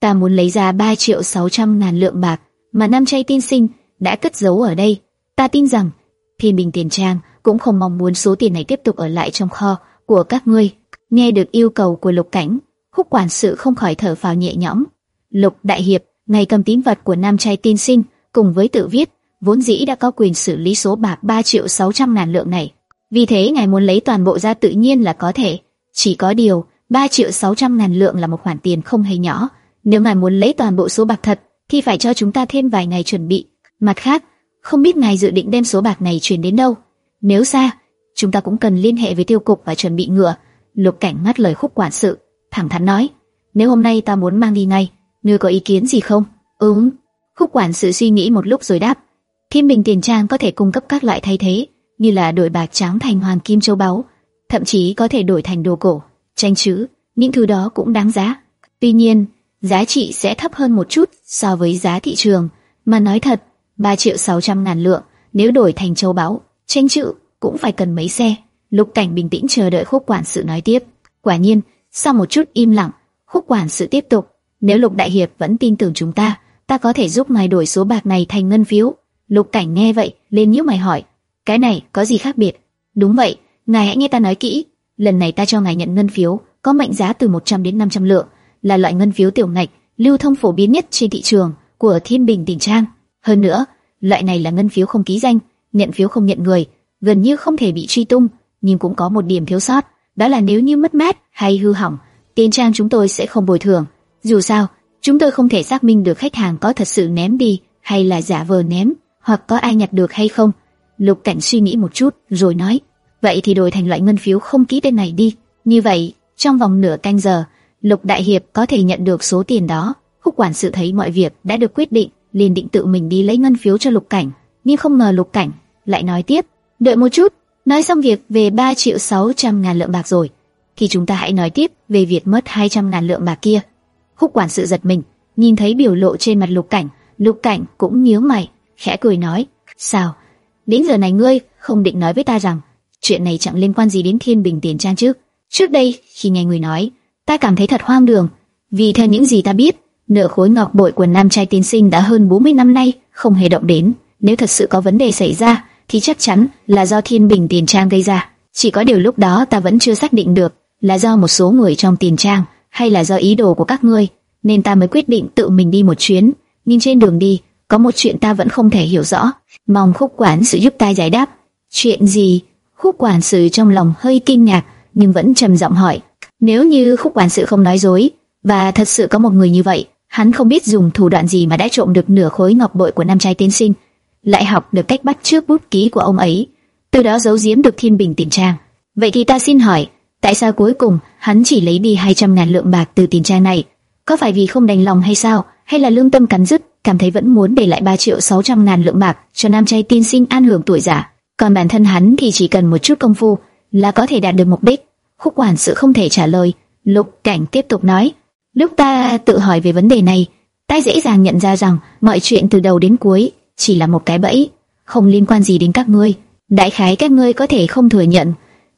Ta muốn lấy ra 3 triệu 600 ngàn lượng bạc mà Nam Chay tiên sinh đã cất giấu ở đây. Ta tin rằng Thiên Bình Tiền Trang cũng không mong muốn số tiền này tiếp tục ở lại trong kho của các ngươi. Nghe được yêu cầu của Lục Cảnh, Húc quản sự không khỏi thở phào nhẹ nhõm. Lục Đại Hiệp, ngày cầm tín vật của Nam Trai tiên sinh cùng với tự viết, vốn dĩ đã có quyền xử lý số bạc 3 triệu 600 ngàn lượng này. Vì thế ngài muốn lấy toàn bộ ra tự nhiên là có thể. Chỉ có điều, 3 triệu 600 ngàn lượng là một khoản tiền không hề nhỏ. Nếu ngài muốn lấy toàn bộ số bạc thật, thì phải cho chúng ta thêm vài ngày chuẩn bị. Mặt khác, không biết ngài dự định đem số bạc này chuyển đến đâu. Nếu xa, chúng ta cũng cần liên hệ với tiêu cục và chuẩn bị ngựa. Lục cảnh ngắt lời khúc quản sự, thẳng thắn nói, nếu hôm nay ta muốn mang đi ngay, ngươi có ý kiến gì không? Ừm. Khúc quản sự suy nghĩ một lúc rồi đáp, Thiên Bình Tiền Trang có thể cung cấp các loại thay thế, như là đổi bạc trắng thành hoàng kim châu báu, thậm chí có thể đổi thành đồ cổ, tranh chữ, những thứ đó cũng đáng giá. Tuy nhiên, giá trị sẽ thấp hơn một chút so với giá thị trường. Mà nói thật, 3 triệu 600 ngàn lượng, nếu đổi thành châu báu, tranh chữ cũng phải cần mấy xe. Lục Cảnh bình tĩnh chờ đợi khúc quản sự nói tiếp. Quả nhiên, sau một chút im lặng, khúc quản sự tiếp tục. Nếu Lục Đại Hiệp vẫn tin tưởng chúng ta, ta có thể giúp ngài đổi số bạc này thành ngân phiếu. Lục Cảnh nghe vậy, lên nhíu mày hỏi, cái này có gì khác biệt? Đúng vậy, ngài hãy nghe ta nói kỹ. Lần này ta cho ngài nhận ngân phiếu, có mệnh giá từ 100 đến 500 lượng, là loại ngân phiếu tiểu ngạch, lưu thông phổ biến nhất trên thị trường của Thiên Bình Tỉnh Trang. Hơn nữa, loại này là ngân phiếu không ký danh, nhận phiếu không nhận người, gần như không thể bị truy tung, nhưng cũng có một điểm thiếu sót, đó là nếu như mất mát hay hư hỏng, tiền trang chúng tôi sẽ không bồi thường. Dù sao, chúng tôi không thể xác minh được khách hàng có thật sự ném đi hay là giả vờ ném, hoặc có ai nhặt được hay không. Lục Cảnh suy nghĩ một chút, rồi nói, vậy thì đổi thành loại ngân phiếu không ký tên này đi. Như vậy, trong vòng nửa canh giờ, Lục Đại Hiệp có thể nhận được số tiền đó. Húc quản sự thấy mọi việc đã được quyết định, liền định tự mình đi lấy ngân phiếu cho Lục Cảnh, nhưng không ngờ Lục Cảnh lại nói tiếp, đợi một chút, nói xong việc về 3 triệu 600 ngàn lượng bạc rồi, thì chúng ta hãy nói tiếp về việc mất 200 ngàn lượng bạc kia. Húc quản sự giật mình, nhìn thấy biểu lộ trên mặt Lục Cảnh, Lục Cảnh cũng nhíu mày, khẽ cười nói, sao? Đến giờ này ngươi không định nói với ta rằng chuyện này chẳng liên quan gì đến Thiên Bình Tiền Trang chứ? Trước đây khi nghe người nói, ta cảm thấy thật hoang đường, vì theo những gì ta biết, nửa khối ngọc bội của nam trai tiên sinh đã hơn 40 năm nay không hề động đến. Nếu thật sự có vấn đề xảy ra, thì chắc chắn là do Thiên Bình Tiền Trang gây ra. Chỉ có điều lúc đó ta vẫn chưa xác định được là do một số người trong tiền trang hay là do ý đồ của các ngươi, nên ta mới quyết định tự mình đi một chuyến. Nhưng trên đường đi, có một chuyện ta vẫn không thể hiểu rõ, mong khúc quản sự giúp ta giải đáp. Chuyện gì? Khúc quản sự trong lòng hơi kinh ngạc, nhưng vẫn trầm giọng hỏi. Nếu như khúc quản sự không nói dối, và thật sự có một người như vậy, hắn không biết dùng thủ đoạn gì mà đã trộm được nửa khối ngọc bội của nam trai tiên sinh, lại học được cách bắt trước bút ký của ông ấy, từ đó giấu giếm được thiên bình tiền trang. Vậy thì ta xin hỏi, tại sao cuối cùng hắn chỉ lấy đi 200 ngàn lượng bạc từ tiền trang này? Có phải vì không đành lòng hay sao? Hay là lương tâm cắn rứt, cảm thấy vẫn muốn để lại 3 triệu 600 ngàn lượng bạc cho nam trai tiên sinh an hưởng tuổi già? Còn bản thân hắn thì chỉ cần một chút công phu là có thể đạt được mục đích. Khúc quản sự không thể trả lời. Lục cảnh tiếp tục nói, lúc ta tự hỏi về vấn đề này, ta dễ dàng nhận ra rằng mọi chuyện từ đầu đến cuối chỉ là một cái bẫy, không liên quan gì đến các ngươi. Đại khái các ngươi có thể không thừa nhận,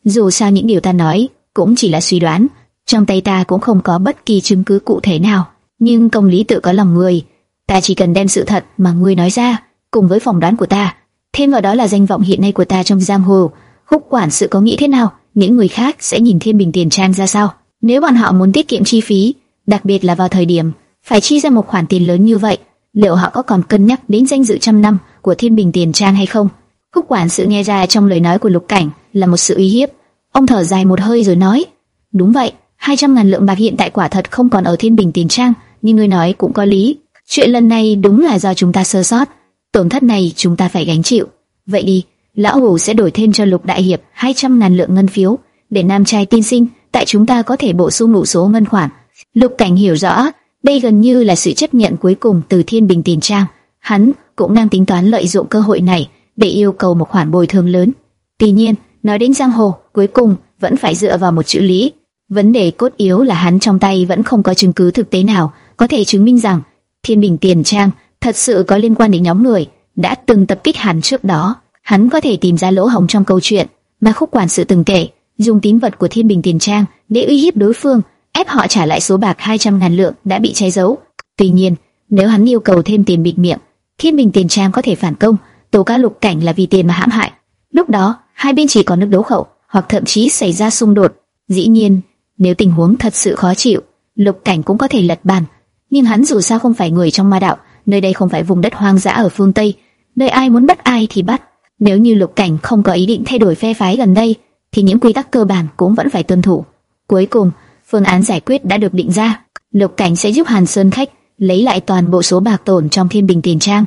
dù sao những điều ta nói cũng chỉ là suy đoán, trong tay ta cũng không có bất kỳ chứng cứ cụ thể nào. Nhưng công lý tự có lòng người, ta chỉ cần đem sự thật mà ngươi nói ra, cùng với phỏng đoán của ta, thêm vào đó là danh vọng hiện nay của ta trong giang hồ. Khúc quản sự có nghĩ thế nào? Những người khác sẽ nhìn Thiên Bình Tiền Trang ra sao? Nếu bọn họ muốn tiết kiệm chi phí, đặc biệt là vào thời điểm phải chi ra một khoản tiền lớn như vậy, liệu họ có còn cân nhắc đến danh dự trăm năm của Thiên Bình Tiền Trang hay không? Khúc quản sự nghe ra trong lời nói của Lục Cảnh là một sự uy hiếp. Ông thở dài một hơi rồi nói: đúng vậy, 200 ngàn lượng bạc hiện tại quả thật không còn ở Thiên Bình Tiền Trang, nhưng người nói cũng có lý. Chuyện lần này đúng là do chúng ta sơ sót, tổn thất này chúng ta phải gánh chịu. Vậy đi, lão hủ sẽ đổi thêm cho Lục Đại Hiệp 200 ngàn lượng ngân phiếu, để nam trai tin sinh, tại chúng ta có thể bổ sung đủ số ngân khoản. Lục Cảnh hiểu rõ, đây gần như là sự chấp nhận cuối cùng từ Thiên Bình Tiền Trang. Hắn cũng đang tính toán lợi dụng cơ hội này để yêu cầu một khoản bồi thường lớn. Tuy nhiên, nói đến giang hồ, cuối cùng vẫn phải dựa vào một chữ lý. Vấn đề cốt yếu là hắn trong tay vẫn không có chứng cứ thực tế nào có thể chứng minh rằng Thiên Bình Tiền Trang thật sự có liên quan đến nhóm người đã từng tập kích hắn trước đó. Hắn có thể tìm ra lỗ hổng trong câu chuyện mà khúc quản sự từng kể, dùng tín vật của Thiên Bình Tiền Trang để uy hiếp đối phương, ép họ trả lại số bạc 200 ngàn lượng đã bị che giấu. Tuy nhiên, nếu hắn yêu cầu thêm tiền bịt miệng, Thiên Bình Tiền Trang có thể phản công, tố cáo Lục Cảnh là vì tiền mà hãm hại. Lúc đó, hai bên chỉ có nước đấu khẩu, hoặc thậm chí xảy ra xung đột. Dĩ nhiên, nếu tình huống thật sự khó chịu, Lục Cảnh cũng có thể lật bàn. Nhưng hắn dù sao không phải người trong ma đạo, nơi đây không phải vùng đất hoang dã ở phương Tây, nơi ai muốn bắt ai thì bắt. Nếu như Lục Cảnh không có ý định thay đổi phe phái gần đây, thì những quy tắc cơ bản cũng vẫn phải tuân thủ. Cuối cùng, phương án giải quyết đã được định ra. Lục Cảnh sẽ giúp Hàn Sơn Khách lấy lại toàn bộ số bạc tổn trong Thiên Bình Tiền Trang,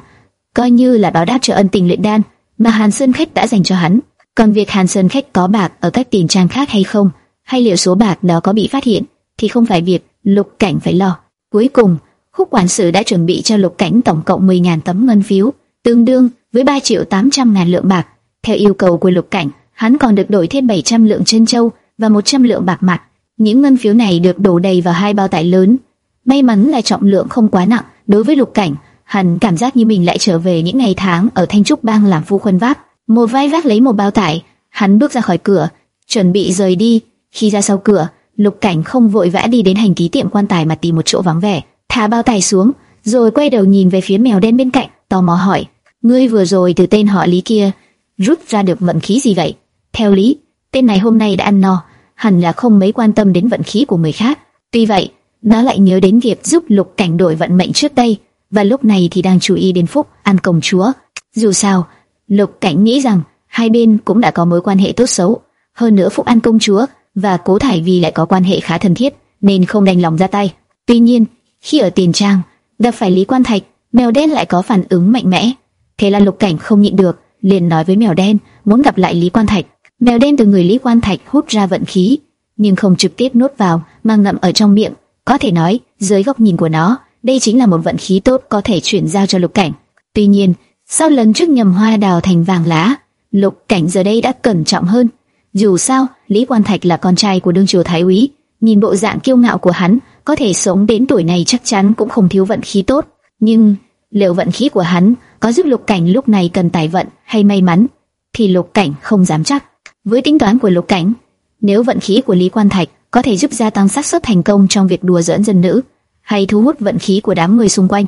coi như là báo đáp cho ân tình luyện đan mà Hàn Sơn Khách đã dành cho hắn. Còn việc Hàn Sơn Khách có bạc ở các tiền trang khác hay không, hay liệu số bạc đó có bị phát hiện, thì không phải việc Lục Cảnh phải lo. Cuối cùng, Khúc quản sự đã chuẩn bị cho Lục Cảnh tổng cộng 10.000 tấm ngân phiếu, tương đương với 3 triệu 800 ngàn lượng bạc. Theo yêu cầu của Lục Cảnh, hắn còn được đổi thêm 700 lượng chân châu và 100 lượng bạc mặt. Những ngân phiếu này được đổ đầy vào hai bao tải lớn. May mắn là trọng lượng không quá nặng đối với Lục Cảnh, hắn cảm giác như mình lại trở về những ngày tháng ở Thanh Trúc Bang làm phu khuân vác. Một vai vác lấy một bao tải, hắn bước ra khỏi cửa, chuẩn bị rời đi. Khi ra sau cửa, Lục Cảnh không vội vã đi đến hành ký tiệm quan tài mà tìm một chỗ vắng vẻ, thả bao tải xuống, rồi quay đầu nhìn về phía mèo đen bên cạnh, tò mò hỏi: "Ngươi vừa rồi từ tên họ Lý kia rút ra được vận khí gì vậy?" Theo lý, tên này hôm nay đã ăn no, hẳn là không mấy quan tâm đến vận khí của người khác. Tuy vậy, nó lại nhớ đến việc giúp Lục Cảnh đổi vận mệnh trước đây, và lúc này thì đang chú ý đến Phúc An công chúa. Dù sao, Lục Cảnh nghĩ rằng hai bên cũng đã có mối quan hệ tốt xấu, hơn nữa Phúc An công chúa và Cố Thải Vi lại có quan hệ khá thân thiết, nên không đành lòng ra tay. Tuy nhiên, khi ở tiền trang gặp phải Lý Quan Thạch, mèo đen lại có phản ứng mạnh mẽ. Thế là Lục Cảnh không nhịn được, liền nói với mèo đen muốn gặp lại Lý Quan Thạch. Mèo đen từ người Lý Quan Thạch hút ra vận khí, nhưng không trực tiếp nuốt vào, mà ngậm ở trong miệng. Có thể nói, dưới góc nhìn của nó, đây chính là một vận khí tốt có thể chuyển giao cho Lục Cảnh. Tuy nhiên, sau lần trước nhầm hoa đào thành vàng lá, Lục Cảnh giờ đây đã cẩn trọng hơn. Dù sao, Lý Quan Thạch là con trai của đương triều thái úy, nhìn bộ dạng kiêu ngạo của hắn, có thể sống đến tuổi này chắc chắn cũng không thiếu vận khí tốt. Nhưng liệu vận khí của hắn có giúp Lục Cảnh lúc này cần tài vận hay may mắn, thì Lục Cảnh không dám chắc. Với tính toán của Lục Cảnh, nếu vận khí của Lý Quan Thạch có thể giúp gia tăng xác suất thành công trong việc đùa giỡn dân nữ, hay thu hút vận khí của đám người xung quanh,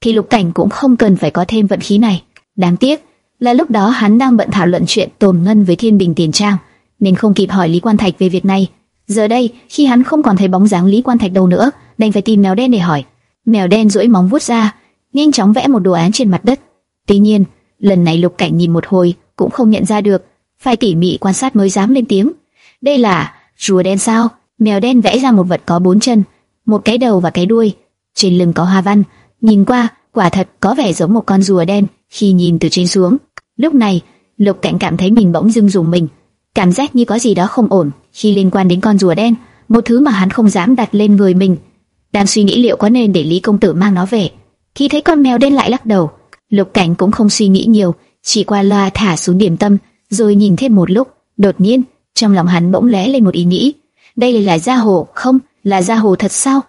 thì Lục Cảnh cũng không cần phải có thêm vận khí này. Đáng tiếc là lúc đó hắn đang bận thảo luận chuyện tồn ngân với Thiên Bình Tiền Trang, nên không kịp hỏi Lý Quan Thạch về việc này. Giờ đây, khi hắn không còn thấy bóng dáng Lý Quan Thạch đâu nữa, đành phải tìm mèo đen để hỏi. Mèo đen duỗi móng vuốt ra, nhanh chóng vẽ một đồ án trên mặt đất. Tuy nhiên, lần này Lục Cảnh nhìn một hồi cũng không nhận ra được, phải tỉ mỉ quan sát mới dám lên tiếng. Đây là rùa đen sao? Mèo đen vẽ ra một vật có bốn chân, một cái đầu và cái đuôi, trên lưng có hoa văn, nhìn qua quả thật có vẻ giống một con rùa đen khi nhìn từ trên xuống. Lúc này, Lục Cảnh cảm thấy mình bỗng dưng dùng mình, cảm giác như có gì đó không ổn khi liên quan đến con rùa đen, một thứ mà hắn không dám đặt lên người mình. Đang suy nghĩ liệu có nên để Lý công tử mang nó về, khi thấy con mèo đen lại lắc đầu, Lục Cảnh cũng không suy nghĩ nhiều, chỉ qua loa thả xuống điểm tâm, rồi nhìn thêm một lúc, đột nhiên trong lòng hắn bỗng lóe lên một ý nghĩ, đây là gia hồ không? Là gia hồ thật sao?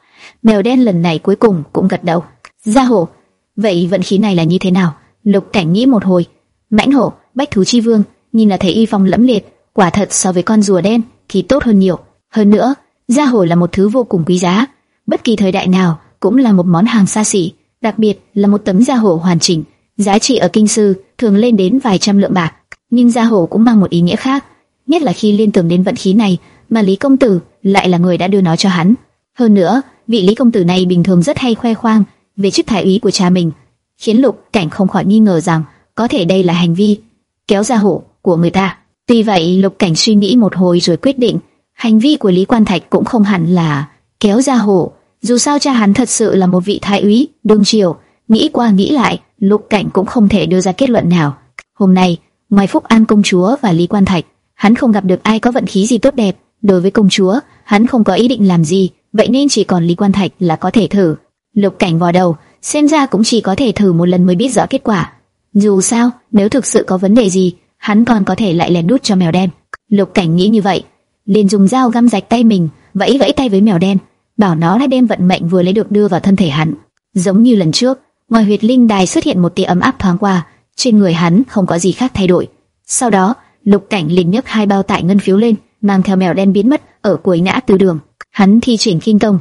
Mèo đen lần này cuối cùng cũng gật đầu. Gia hồ, vậy vận khí này là như thế nào? Lục Cảnh nghĩ một hồi, mãnh hổ, bách thú chi vương, nhìn là thấy y phong lẫm liệt, quả thật so với con rùa đen thì tốt hơn nhiều. Hơn nữa, gia hồ là một thứ vô cùng quý giá, bất kỳ thời đại nào cũng là một món hàng xa xỉ, đặc biệt là một tấm gia hồ hoàn chỉnh, giá trị ở kinh sư thường lên đến vài trăm lượng bạc. Nhưng gia hồ cũng mang một ý nghĩa khác, nhất là khi liên tưởng đến vận khí này, mà Lý công tử lại là người đã đưa nó cho hắn. Hơn nữa, vị Lý công tử này bình thường rất hay khoe khoang về chức thái úy của cha mình, khiến Lục Cảnh không khỏi nghi ngờ rằng có thể đây là hành vi kéo gia hổ của người ta. Tuy vậy, Lục Cảnh suy nghĩ một hồi rồi quyết định, hành vi của Lý Quan Thạch cũng không hẳn là kéo gia hổ. Dù sao cha hắn thật sự là một vị thái úy, đương triều, nghĩ qua nghĩ lại, Lục Cảnh cũng không thể đưa ra kết luận nào. Hôm nay, ngoài Phúc An công chúa và Lý Quan Thạch, hắn không gặp được ai có vận khí gì tốt đẹp. Đối với công chúa, hắn không có ý định làm gì, vậy nên chỉ còn Lý Quan Thạch là có thể thử. Lục Cảnh vò đầu, xem ra cũng chỉ có thể thử một lần mới biết rõ kết quả. Dù sao, nếu thực sự có vấn đề gì, hắn còn có thể lại lèn đút cho mèo đen. Lục Cảnh nghĩ như vậy, liền dùng dao găm rạch tay mình, vẫy vẫy tay với mèo đen, bảo nó hãy đem vận mệnh vừa lấy được đưa vào thân thể hắn. Giống như lần trước, ngoài huyệt linh đài xuất hiện một tia ấm áp thoáng qua, trên người hắn không có gì khác thay đổi. Sau đó, Lục Cảnh liền nhấc hai bao tải ngân phiếu lên, mang theo mèo đen biến mất ở cuối ngã tư đường. Hắn thi triển kinh công,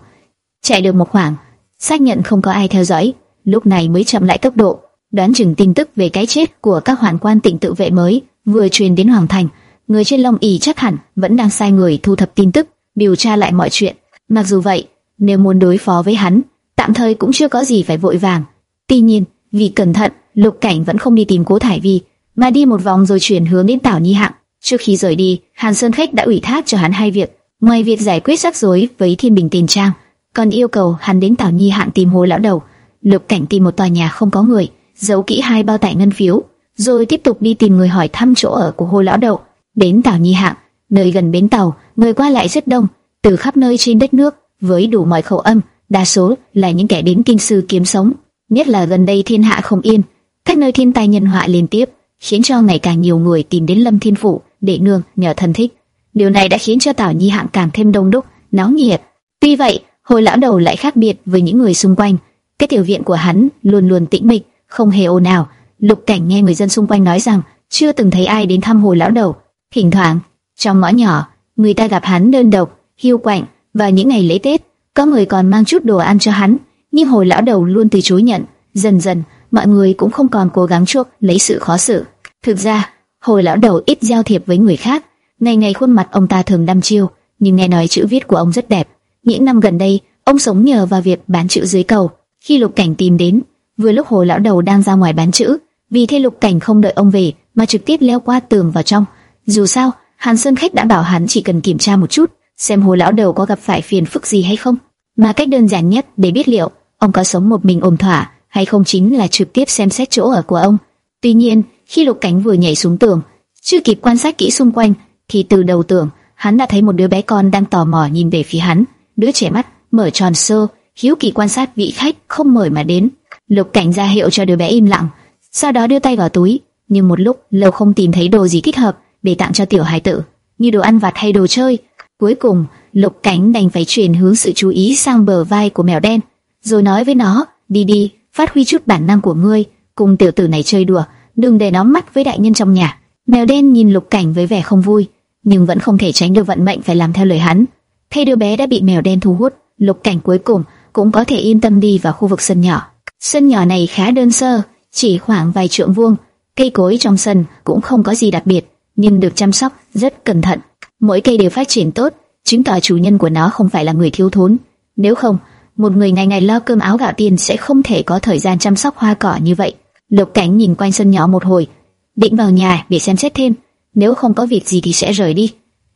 chạy được một khoảng, xác nhận không có ai theo dõi, lúc này mới chậm lại tốc độ, đoán chừng tin tức về cái chết của các hoàn quan tỉnh tự vệ mới vừa truyền đến hoàng thành, người trên Long ỉ chắc hẳn vẫn đang sai người thu thập tin tức, điều tra lại mọi chuyện. Mặc dù vậy, nếu muốn đối phó với hắn, tạm thời cũng chưa có gì phải vội vàng. Tuy nhiên, vì cẩn thận, Lục Cảnh vẫn không đi tìm Cố Thải Vi, mà đi một vòng rồi chuyển hướng đến Tảo Nhi Hạng. Trước khi rời đi, Hàn Sơn Khách đã ủy thác cho hắn hai việc, ngoài việc giải quyết rắc rối với Thiên Bình Tiền Trang, còn yêu cầu hắn đến Tảo Nhi Hạng tìm Hồ lão đầu. Lục Cảnh tìm một tòa nhà không có người, giấu kỹ hai bao tải ngân phiếu, rồi tiếp tục đi tìm người hỏi thăm chỗ ở của Hồ lão đầu. Đến Tảo Nhi Hạng, nơi gần bến tàu, người qua lại rất đông, từ khắp nơi trên đất nước, với đủ mọi khẩu âm, đa số là những kẻ đến kinh sư kiếm sống. Nhất là gần đây thiên hạ không yên, các nơi thiên tai nhân họa liên tiếp, khiến cho ngày càng nhiều người tìm đến Lâm Thiên Phủ để nương nhờ thân thích. Điều này đã khiến cho Tảo Nhi Hạng càng thêm đông đúc, náo nhiệt. Tuy vậy, hồi lão đầu lại khác biệt với những người xung quanh. Cái tiểu viện của hắn luôn luôn tĩnh mịch, không hề ồn ào. Lục Cảnh nghe người dân xung quanh nói rằng chưa từng thấy ai đến thăm hồi lão đầu. Thỉnh thoảng, trong ngõ nhỏ, người ta gặp hắn đơn độc, hiu quạnh và những ngày lễ Tết, có người còn mang chút đồ ăn cho hắn, nhưng hồi lão đầu luôn từ chối nhận. Dần dần, mọi người cũng không còn cố gắng chuốc lấy sự khó xử. Thực ra, hồi lão đầu ít giao thiệp với người khác, ngày ngày khuôn mặt ông ta thường đăm chiêu, nhưng nghe nói chữ viết của ông rất đẹp. Những năm gần đây, ông sống nhờ vào việc bán chữ dưới cầu. Khi Lục Cảnh tìm đến, vừa lúc hồi lão đầu đang ra ngoài bán chữ, vì thế Lục Cảnh không đợi ông về, mà trực tiếp leo qua tường vào trong. Dù sao, Hàn Sơn khách đã bảo hắn chỉ cần kiểm tra một chút, xem hồ lão đầu có gặp phải phiền phức gì hay không. Mà cách đơn giản nhất để biết liệu ông có sống một mình ổn thỏa hay không chính là trực tiếp xem xét chỗ ở của ông. Tuy nhiên, khi Lục Cảnh vừa nhảy xuống tường, chưa kịp quan sát kỹ xung quanh, thì từ đầu tường hắn đã thấy một đứa bé con đang tò mò nhìn về phía hắn. Đứa trẻ mắt mở tròn sơ, hiếu kỳ quan sát vị khách không mời mà đến. Lục Cảnh ra hiệu cho đứa bé im lặng, sau đó đưa tay vào túi, nhưng một lúc lâu không tìm thấy đồ gì thích hợp để tặng cho tiểu hài tử, như đồ ăn vặt hay đồ chơi. Cuối cùng, Lục Cảnh đành phải chuyển hướng sự chú ý sang bờ vai của mèo đen, rồi nói với nó, đi đi, phát huy chút bản năng của ngươi, cùng tiểu tử này chơi đùa, đừng để nó mắt với đại nhân trong nhà. Mèo đen nhìn Lục Cảnh với vẻ không vui, nhưng vẫn không thể tránh được vận mệnh phải làm theo lời hắn. Thay đứa bé đã bị mèo đen thu hút, Lục Cảnh cuối cùng cũng có thể yên tâm đi vào khu vực sân nhỏ. Sân nhỏ này khá đơn sơ, chỉ khoảng vài trượng vuông, cây cối trong sân cũng không có gì đặc biệt, nhưng được chăm sóc rất cẩn thận. Mỗi cây đều phát triển tốt, chứng tỏ chủ nhân của nó không phải là người thiếu thốn. Nếu không, một người ngày ngày lo cơm áo gạo tiền sẽ không thể có thời gian chăm sóc hoa cỏ như vậy. Lục Cảnh nhìn quanh sân nhỏ một hồi, định vào nhà để xem xét thêm, nếu không có việc gì thì sẽ rời đi.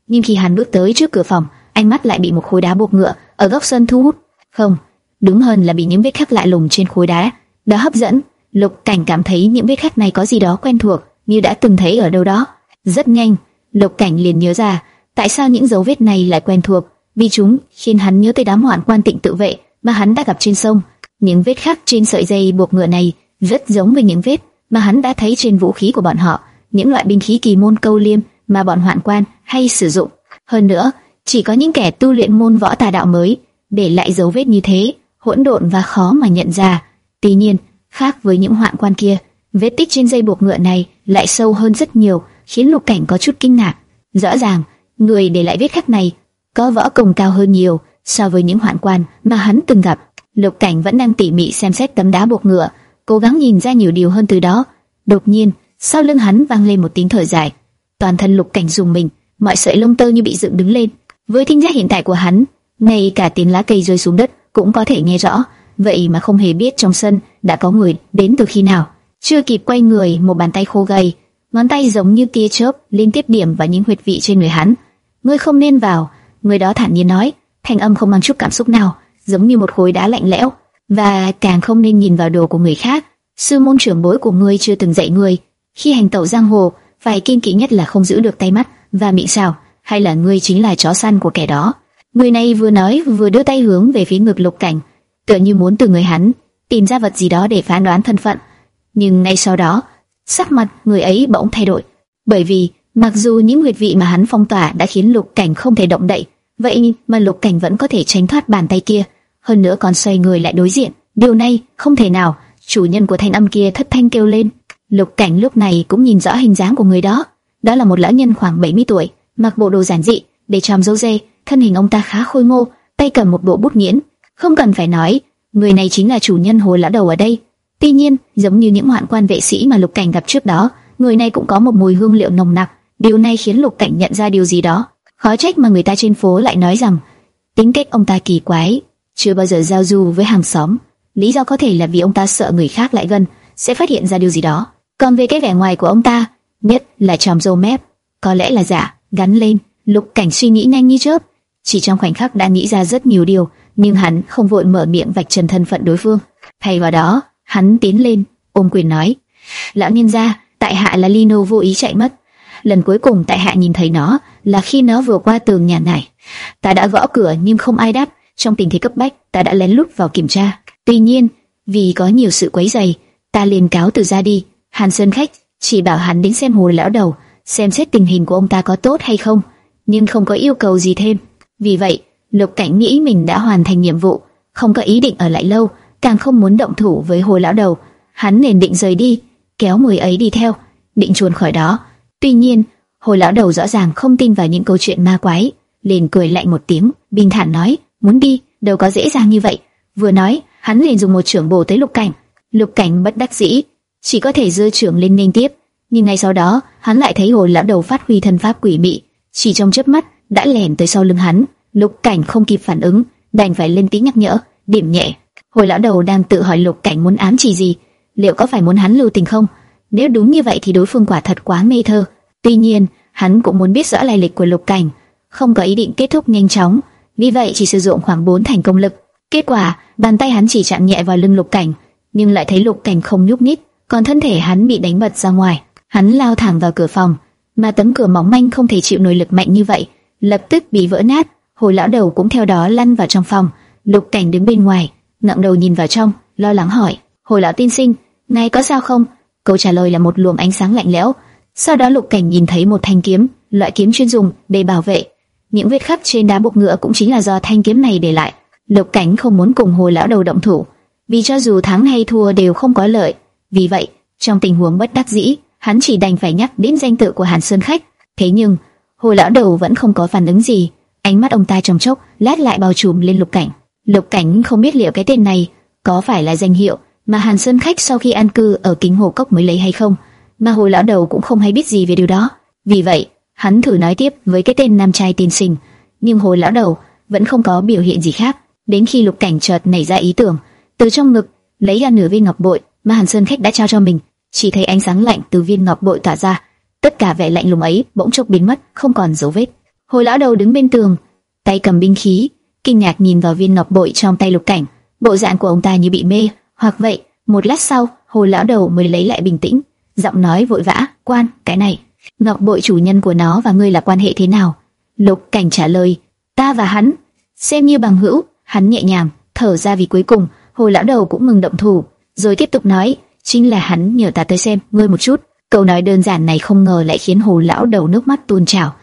Nhưng khi hắn bước tới trước cửa phòng, ánh mắt lại bị một khối đá buộc ngựa ở góc sân thu hút. Không, đúng hơn là bị những vết khắc lạ lùng trên khối đá đã hấp dẫn. Lục Cảnh cảm thấy những vết khắc này có gì đó quen thuộc, như đã từng thấy ở đâu đó. Rất nhanh, Lục Cảnh liền nhớ ra, tại sao những dấu vết này lại quen thuộc, vì chúng khiến hắn nhớ tới đám hoạn quan tịnh tự vệ mà hắn đã gặp trên sông. Những vết khắc trên sợi dây buộc ngựa này rất giống với những vết mà hắn đã thấy trên vũ khí của bọn họ, những loại binh khí kỳ môn câu liêm mà bọn hoạn quan hay sử dụng. Hơn nữa, chỉ có những kẻ tu luyện môn võ tà đạo mới để lại dấu vết như thế, hỗn độn và khó mà nhận ra. Tuy nhiên, khác với những hoạn quan kia, vết tích trên dây buộc ngựa này lại sâu hơn rất nhiều, khiến Lục Cảnh có chút kinh ngạc. Rõ ràng, người để lại vết khắc này có võ công cao hơn nhiều so với những hoạn quan mà hắn từng gặp. Lục Cảnh vẫn đang tỉ mỉ xem xét tấm đá buộc ngựa, cố gắng nhìn ra nhiều điều hơn từ đó. Đột nhiên, sau lưng hắn vang lên một tiếng thở dài. Toàn thân Lục Cảnh dùng mình, mọi sợi lông tơ như bị dựng đứng lên. Với thính giác hiện tại của hắn, ngay cả tiếng lá cây rơi xuống đất cũng có thể nghe rõ. Vậy mà không hề biết trong sân đã có người đến từ khi nào. Chưa kịp quay người, một bàn tay khô gầy, ngón tay giống như tia chớp liên tiếp điểm vào những huyệt vị trên người hắn. Ngươi không nên vào, người đó thản nhiên nói, thanh âm không mang chút cảm xúc nào, giống như một khối đá lạnh lẽo, và càng không nên nhìn vào đồ của người khác. Sư môn trưởng bối của ngươi chưa từng dạy ngươi, khi hành tẩu giang hồ, phải kiên kỵ nhất là không giữ được tay mắt và miệng xào. hay là ngươi chính là chó săn của kẻ đó. Người này vừa nói vừa đưa tay hướng về phía ngực Lục Cảnh, tựa như muốn từ người hắn tìm ra vật gì đó để phán đoán thân phận. Nhưng ngay sau đó, sắc mặt người ấy bỗng thay đổi, bởi vì mặc dù những huyệt vị mà hắn phong tỏa đã khiến Lục Cảnh không thể động đậy, vậy mà Lục Cảnh vẫn có thể tránh thoát bàn tay kia, hơn nữa còn xoay người lại đối diện. Điều này không thể nào. Chủ nhân của thanh âm kia thất thanh kêu lên. Lục Cảnh lúc này cũng nhìn rõ hình dáng của người đó. Đó là một lão nhân khoảng 70 tuổi, mặc bộ đồ giản dị, để tròm râu dê, thân hình ông ta khá khôi ngô, tay cầm một bộ bút nghiễn. Không cần phải nói, người này chính là chủ nhân hồ lão đầu ở đây. Tuy nhiên, giống như những hoạn quan vệ sĩ mà Lục Cảnh gặp trước đó, người này cũng có một mùi hương liệu nồng nặc. Điều này khiến Lục Cảnh nhận ra điều gì đó. Khó trách mà người ta trên phố lại nói rằng tính cách ông ta kỳ quái, chưa bao giờ giao du với hàng xóm. Lý do có thể là vì ông ta sợ người khác lại gần sẽ phát hiện ra điều gì đó. Còn về cái vẻ ngoài của ông ta, nhất là tròm râu mép, có lẽ là giả, gắn lên. Lục Cảnh suy nghĩ nhanh như chớp, chỉ trong khoảnh khắc đã nghĩ ra rất nhiều điều, nhưng hắn không vội mở miệng vạch trần thân phận đối phương. Thay vào đó, hắn tiến lên, ôm quyền nói: "Lão nhân gia, tại hạ là Lino vô ý chạy mất. Lần cuối cùng tại hạ nhìn thấy nó là khi nó vừa qua tường nhà này. Ta đã gõ cửa nhưng không ai đáp. Trong tình thế cấp bách, ta đã lén lút vào kiểm tra. Tuy nhiên, vì có nhiều sự quấy rầy, ta liền cáo từ ra đi. Hàn Sơn khách chỉ bảo hắn đến xem hồ lão đầu, xem xét tình hình của ông ta có tốt hay không, nhưng không có yêu cầu gì thêm. Vì vậy, Lục Cảnh nghĩ mình đã hoàn thành nhiệm vụ, không có ý định ở lại lâu, càng không muốn động thủ với hồ lão đầu. Hắn liền định rời đi, kéo người ấy đi theo, định chuồn khỏi đó. Tuy nhiên, hồi lão đầu rõ ràng không tin vào những câu chuyện ma quái, liền cười lạnh một tiếng, bình thản nói, muốn đi, đâu có dễ dàng như vậy. Vừa nói, hắn liền dùng một trưởng bổ tới Lục Cảnh. Lục Cảnh bất đắc dĩ, chỉ có thể giơ trưởng lên nên tiếp. Nhưng ngay sau đó, hắn lại thấy hồi lão đầu phát huy thân pháp quỷ mị, chỉ trong chớp mắt đã lẻn tới sau lưng hắn. Lục Cảnh không kịp phản ứng, đành phải lên tiếng nhắc nhở, điểm nhẹ. Hồi lão đầu đang tự hỏi Lục Cảnh muốn ám chỉ gì, liệu có phải muốn hắn lưu tình không? Nếu đúng như vậy thì đối phương quả thật quá mê thơ. Tuy nhiên, hắn cũng muốn biết rõ lai lịch của Lục Cảnh, không có ý định kết thúc nhanh chóng, vì vậy chỉ sử dụng khoảng 4 thành công lực. Kết quả, bàn tay hắn chỉ chạm nhẹ vào lưng Lục Cảnh, nhưng lại thấy Lục Cảnh không nhúc nhích, còn thân thể hắn bị đánh bật ra ngoài. Hắn lao thẳng vào cửa phòng, mà tấm cửa mỏng manh không thể chịu nổi lực mạnh như vậy, lập tức bị vỡ nát. Hồi lão đầu cũng theo đó lăn vào trong phòng. Lục Cảnh đứng bên ngoài, ngẩng đầu nhìn vào trong, lo lắng hỏi: "Hồi lão tiên sinh, nay có sao không?" Câu trả lời là một luồng ánh sáng lạnh lẽo. Sau đó Lục Cảnh nhìn thấy một thanh kiếm, loại kiếm chuyên dùng để bảo vệ. Những vết khắc trên đá buộc ngựa cũng chính là do thanh kiếm này để lại. Lục Cảnh không muốn cùng hồi lão đầu động thủ, vì cho dù thắng hay thua đều không có lợi. Vì vậy, trong tình huống bất đắc dĩ, hắn chỉ đành phải nhắc đến danh tự của Hàn Sơn Khách. Thế nhưng, hồi lão đầu vẫn không có phản ứng gì. Ánh mắt ông ta trong chốc lát lại bao trùm lên Lục Cảnh. Lục Cảnh không biết liệu cái tên này có phải là danh hiệu mà Hàn Sơn Khách sau khi an cư ở Kính Hồ Cốc mới lấy hay không, mà hồi lão đầu cũng không hay biết gì về điều đó. Vì vậy, hắn thử nói tiếp với cái tên nam trai tiên sinh, nhưng hồi lão đầu vẫn không có biểu hiện gì khác. Đến khi Lục Cảnh chợt nảy ra ý tưởng, từ trong ngực lấy ra nửa viên ngọc bội mà Hàn Sơn Khách đã trao cho mình, chỉ thấy ánh sáng lạnh từ viên ngọc bội tỏa ra, tất cả vẻ lạnh lùng ấy bỗng chốc biến mất, không còn dấu vết. Hồi lão đầu đứng bên tường, tay cầm binh khí, kinh ngạc nhìn vào viên ngọc bội trong tay Lục Cảnh, bộ dạng của ông ta như bị mê, hoặc vậy. Một lát sau, hồi lão đầu mới lấy lại bình tĩnh, giọng nói vội vã, "Quan, cái này, ngọc bội chủ nhân của nó và ngươi là quan hệ thế nào?" Lục Cảnh trả lời, "Ta và hắn xem như bằng hữu." Hắn nhẹ nhàng thở ra vì cuối cùng, hồi lão đầu cũng mừng động thủ, rồi tiếp tục nói, "Chính là hắn nhờ ta tới xem ngươi một chút." Câu nói đơn giản này không ngờ lại khiến hồ lão đầu nước mắt tuôn trào.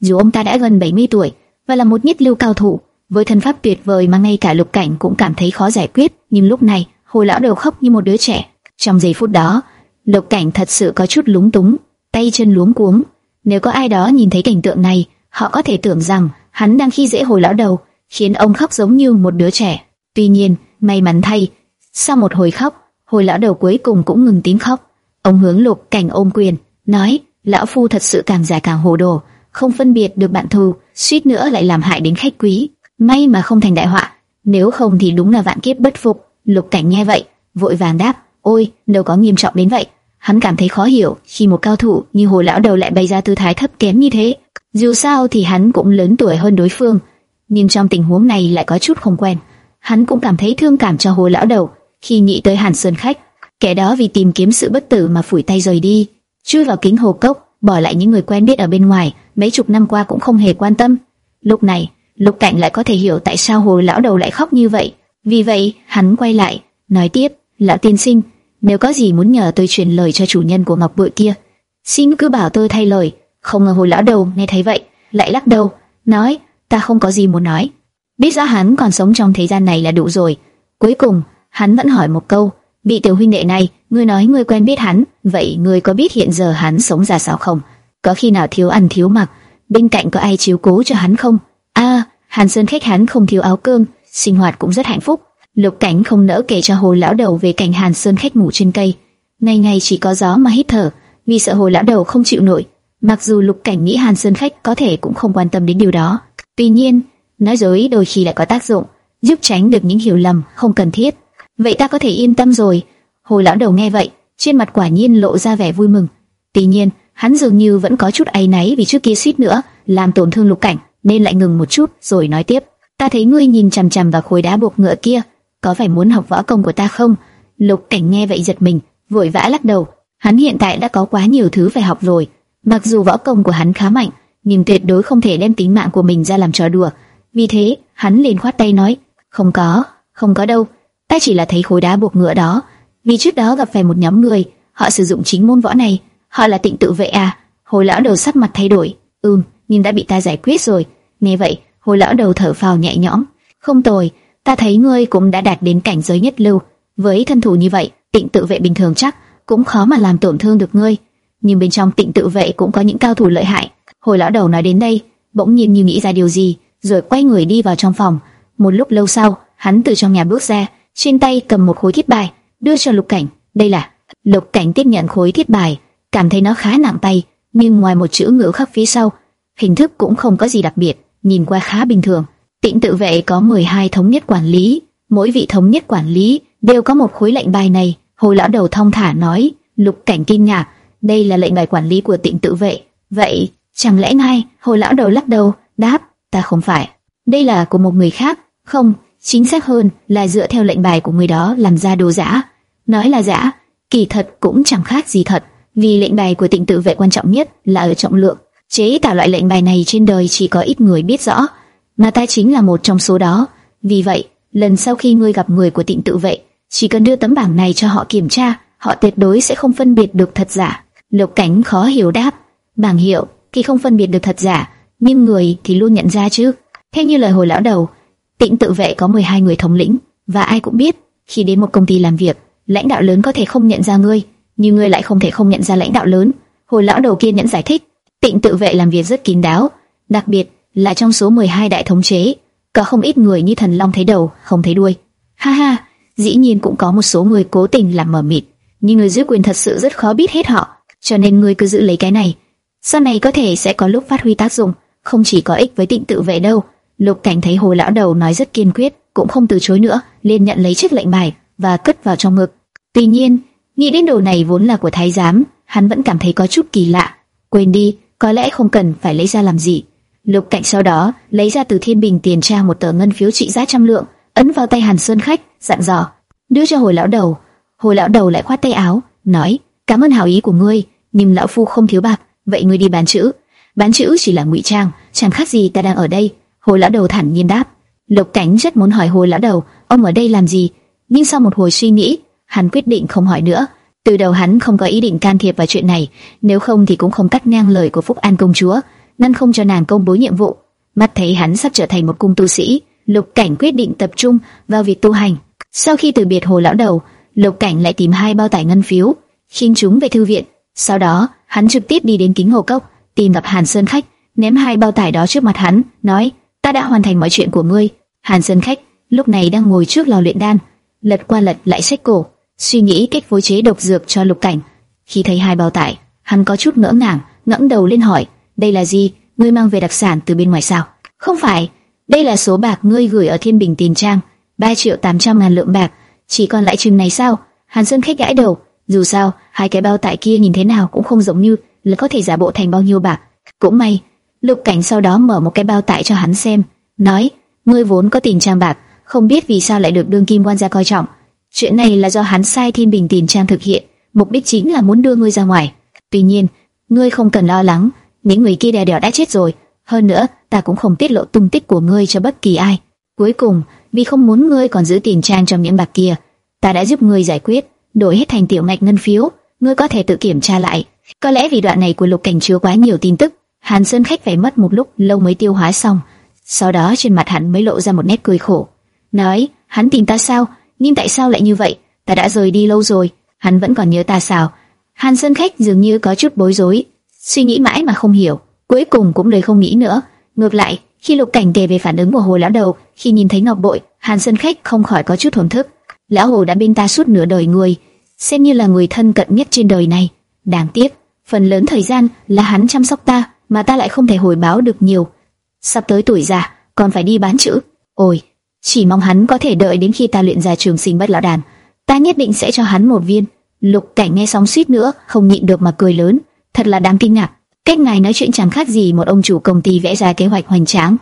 Dù ông ta đã gần 70 tuổi và là một nhất lưu cao thủ, với thân pháp tuyệt vời mà ngay cả lục cảnh cũng cảm thấy khó giải quyết, nhưng lúc này hồ lão đầu khóc như một đứa trẻ. Trong giây phút đó, lục cảnh thật sự có chút lúng túng, tay chân luống cuống. Nếu có ai đó nhìn thấy cảnh tượng này, họ có thể tưởng rằng hắn đang khi dễ hồi lão đầu, khiến ông khóc giống như một đứa trẻ. Tuy nhiên, may mắn thay, sau một hồi khóc, hồi lão đầu cuối cùng cũng ngừng tiếng khóc. Ông hướng lục cảnh ôm quyền, nói, lão phu thật sự càng già càng hồ đồ, không phân biệt được bạn thù, suýt nữa lại làm hại đến khách quý. May mà không thành đại họa, nếu không thì đúng là vạn kiếp bất phục. Lục cảnh nghe vậy, vội vàng đáp, ôi, đâu có nghiêm trọng đến vậy. Hắn cảm thấy khó hiểu khi một cao thủ như hồ lão đầu lại bày ra tư thái thấp kém như thế. Dù sao thì hắn cũng lớn tuổi hơn đối phương, nhưng trong tình huống này lại có chút không quen. Hắn cũng cảm thấy thương cảm cho hồ lão đầu khi nghĩ tới Hàn Sơn khách, kẻ đó vì tìm kiếm sự bất tử mà phủi tay rời đi, chui vào kính hồ cốc, bỏ lại những người quen biết ở bên ngoài, mấy chục năm qua cũng không hề quan tâm. Lúc này, Lục Cảnh lại có thể hiểu tại sao hồ lão đầu lại khóc như vậy. Vì vậy, hắn quay lại, nói tiếp, lão tiên sinh, nếu có gì muốn nhờ tôi truyền lời cho chủ nhân của ngọc bội kia, xin cứ bảo tôi thay lời. Không ngờ hồi lão đầu nghe thấy vậy, lại lắc đầu, nói, ta không có gì muốn nói. Biết rõ hắn còn sống trong thế gian này là đủ rồi. Cuối cùng, hắn vẫn hỏi một câu, bị tiểu huynh đệ này, ngươi nói ngươi quen biết hắn, vậy ngươi có biết hiện giờ hắn sống ra sao không? Có khi nào thiếu ăn thiếu mặc, bên cạnh có ai chiếu cố cho hắn không? A, Hàn Sơn khách hắn không thiếu áo cơm, sinh hoạt cũng rất hạnh phúc. Lục Cảnh không nỡ kể cho Hồ lão đầu về cảnh Hàn Sơn khách ngủ trên cây, ngày ngày chỉ có gió mà hít thở, vì sợ Hồ lão đầu không chịu nổi. Mặc dù Lục Cảnh nghĩ Hàn Sơn khách có thể cũng không quan tâm đến điều đó, tuy nhiên nói dối đôi khi lại có tác dụng, giúp tránh được những hiểu lầm không cần thiết. Vậy ta có thể yên tâm rồi. Hồ lão đầu nghe vậy, trên mặt quả nhiên lộ ra vẻ vui mừng. Tuy nhiên, hắn dường như vẫn có chút áy náy vì trước kia suýt nữa làm tổn thương Lục Cảnh, nên lại ngừng một chút rồi nói tiếp: "Ta thấy ngươi nhìn chằm chằm vào khối đá buộc ngựa kia, có phải muốn học võ công của ta không?" Lục Cảnh nghe vậy giật mình, vội vã lắc đầu. Hắn hiện tại đã có quá nhiều thứ phải học rồi. Mặc dù võ công của hắn khá mạnh, nhưng tuyệt đối không thể đem tính mạng của mình ra làm trò đùa. Vì thế, hắn liền khoát tay nói: "Không có, không có đâu, ta chỉ là thấy khối đá buộc ngựa đó, vì trước đó gặp phải một nhóm người, họ sử dụng chính môn võ này, họ là Tịnh tự vệ à?" Hồi lão đầu sắc mặt thay đổi, "Ừm, nhưng đã bị ta giải quyết rồi." Nghe vậy, hồi lão đầu thở phào nhẹ nhõm, "Không tồi, ta thấy ngươi cũng đã đạt đến cảnh giới nhất lưu, với thân thủ như vậy, Tịnh tự vệ bình thường chắc cũng khó mà làm tổn thương được ngươi." Nhưng bên trong Tịnh tự vệ cũng có những cao thủ lợi hại. Hồi lão đầu nói đến đây, bỗng nhiên như nghĩ ra điều gì, rồi quay người đi vào trong phòng. Một lúc lâu sau, hắn từ trong nhà bước ra, trên tay cầm một khối thiết bài, đưa cho Lục Cảnh. Đây là Lục Cảnh tiếp nhận khối thiết bài, cảm thấy nó khá nặng tay, nhưng ngoài một chữ ngữ khắc phía sau, hình thức cũng không có gì đặc biệt, nhìn qua khá bình thường. Tịnh tự vệ có 12 thống nhất quản lý, mỗi vị thống nhất quản lý đều có một khối lệnh bài này. Hồi lão đầu thông thả nói, Lục Cảnh kinh ngạc, đây là lệnh bài quản lý của Tịnh tự vệ. Vậy, chẳng lẽ ngay? Hồi lão đầu lắc đầu, đáp, ta không phải. Đây là của một người khác. Không, chính xác hơn là dựa theo lệnh bài của người đó làm ra đồ giả. Nói là giả, kỳ thật cũng chẳng khác gì thật, vì lệnh bài của Tịnh tự vệ quan trọng nhất là ở trọng lượng. Chế tạo loại lệnh bài này trên đời chỉ có ít người biết rõ, mà ta chính là một trong số đó. Vì vậy, lần sau khi ngươi gặp người của Tịnh tự vệ, chỉ cần đưa tấm bảng này cho họ kiểm tra, họ tuyệt đối sẽ không phân biệt được thật giả. Lục Cảnh khó hiểu đáp, bảng hiệu thì không phân biệt được thật giả, nhưng người thì luôn nhận ra chứ. Theo như lời hồi lão đầu, Tịnh tự vệ có 12 người thống lĩnh, và ai cũng biết, khi đến một công ty làm việc, lãnh đạo lớn có thể không nhận ra ngươi, nhưng ngươi lại không thể không nhận ra lãnh đạo lớn. Hồi lão đầu kiên nhẫn giải thích, Tịnh tự vệ làm việc rất kín đáo, đặc biệt là trong số 12 đại thống chế, có không ít người như thần long thấy đầu, không thấy đuôi. Ha ha, dĩ nhiên cũng có một số người cố tình làm mờ mịt, nhưng người dưới quyền thật sự rất khó biết hết họ, cho nên ngươi cứ giữ lấy cái này. Sau này có thể sẽ có lúc phát huy tác dụng, không chỉ có ích với Tịnh tự vệ đâu. Lục Cảnh thấy Hồ lão đầu nói rất kiên quyết, cũng không từ chối nữa, liền nhận lấy chiếc lệnh bài và cất vào trong ngực. Tuy nhiên, nghĩ đến đồ này vốn là của thái giám, hắn vẫn cảm thấy có chút kỳ lạ. Quên đi, có lẽ không cần phải lấy ra làm gì. Lục Cảnh sau đó lấy ra từ thiên bình tiền tra một tờ ngân phiếu trị giá trăm lượng, ấn vào tay Hàn Sơn khách, dặn dò, đưa cho hồi lão đầu. Hồi lão đầu lại khoát tay áo, nói: cảm ơn hảo ý của ngươi, nhưng lão phu không thiếu bạc, vậy ngươi đi bán chữ. Bán chữ chỉ là ngụy trang, chẳng khác gì ta đang ở đây. Hồi lão đầu thản nhiên đáp. Lục Cảnh rất muốn hỏi hồi lão đầu, ông ở đây làm gì? Nhưng sau một hồi suy nghĩ, hắn quyết định không hỏi nữa. Từ đầu hắn không có ý định can thiệp vào chuyện này, nếu không thì cũng không cắt ngang lời của Phúc An công chúa, ngăn không cho nàng công bố nhiệm vụ. Mắt thấy hắn sắp trở thành một cung tu sĩ, Lục Cảnh quyết định tập trung vào việc tu hành. Sau khi từ biệt hồ lão đầu, Lục Cảnh lại tìm hai bao tải ngân phiếu, khinh chúng về thư viện. Sau đó, hắn trực tiếp đi đến kính hồ cốc, tìm gặp Hàn Sơn khách, ném hai bao tải đó trước mặt hắn, nói: "Ta đã hoàn thành mọi chuyện của ngươi." Hàn Sơn khách lúc này đang ngồi trước lò luyện đan, lật qua lật lại sách cổ, suy nghĩ cách phối chế độc dược cho Lục Cảnh. Khi thấy hai bao tải, hắn có chút ngỡ ngàng, ngẩng đầu lên hỏi: "Đây là gì? Ngươi mang về đặc sản từ bên ngoài sao?" "Không phải, đây là số bạc ngươi gửi ở Thiên Bình Tiền Trang, 3 triệu 800 ngàn lượng bạc, chỉ còn lại chừng này sao?" Hàn Sơn khách gãi đầu, dù sao, hai cái bao tải kia nhìn thế nào cũng không giống như là có thể giả bộ thành bao nhiêu bạc. Cũng may, Lục Cảnh sau đó mở một cái bao tải cho hắn xem, nói: "Ngươi vốn có tiền trang bạc, không biết vì sao lại được đương kim quan gia coi trọng. Chuyện này là do hắn sai Thiên Bình tiền trang thực hiện, mục đích chính là muốn đưa ngươi ra ngoài. Tuy nhiên, ngươi không cần lo lắng, những người kia đè đẻo đã chết rồi. Hơn nữa, ta cũng không tiết lộ tung tích của ngươi cho bất kỳ ai. Cuối cùng, vì không muốn ngươi còn giữ tiền trang trong những bạc kia, ta đã giúp ngươi giải quyết, đổi hết thành tiểu ngạch ngân phiếu. Ngươi có thể tự kiểm tra lại. Có lẽ vì đoạn này của Lục Cảnh chứa quá nhiều tin tức, Hàn Sơn khách phải mất một lúc lâu mới tiêu hóa xong. Sau đó trên mặt hắn mới lộ ra một nét cười khổ, nói: hắn tìm ta sao? nhưng tại sao lại như vậy? Ta đã rời đi lâu rồi, hắn vẫn còn nhớ ta sao? Hàn Sơn khách dường như có chút bối rối, suy nghĩ mãi mà không hiểu, cuối cùng cũng lời không nghĩ nữa, ngược lại Khi Lục Cảnh đề về phản ứng của Hồ lão đầu khi nhìn thấy ngọc bội, Hàn Sơn Khách không khỏi có chút thổn thức. Lão Hồ đã bên ta suốt nửa đời người, xem như là người thân cận nhất trên đời này. Đáng tiếc, phần lớn thời gian là hắn chăm sóc ta, mà ta lại không thể hồi báo được nhiều. Sắp tới tuổi già, còn phải đi bán chữ. Ôi, chỉ mong hắn có thể đợi đến khi ta luyện ra trường sinh bất lão đàn, ta nhất định sẽ cho hắn một viên. Lục Cảnh nghe sóng suýt nữa không nhịn được mà cười lớn, thật là đáng kinh ngạc. Cách ngài nói chuyện chẳng khác gì một ông chủ công ty vẽ ra kế hoạch hoành tráng,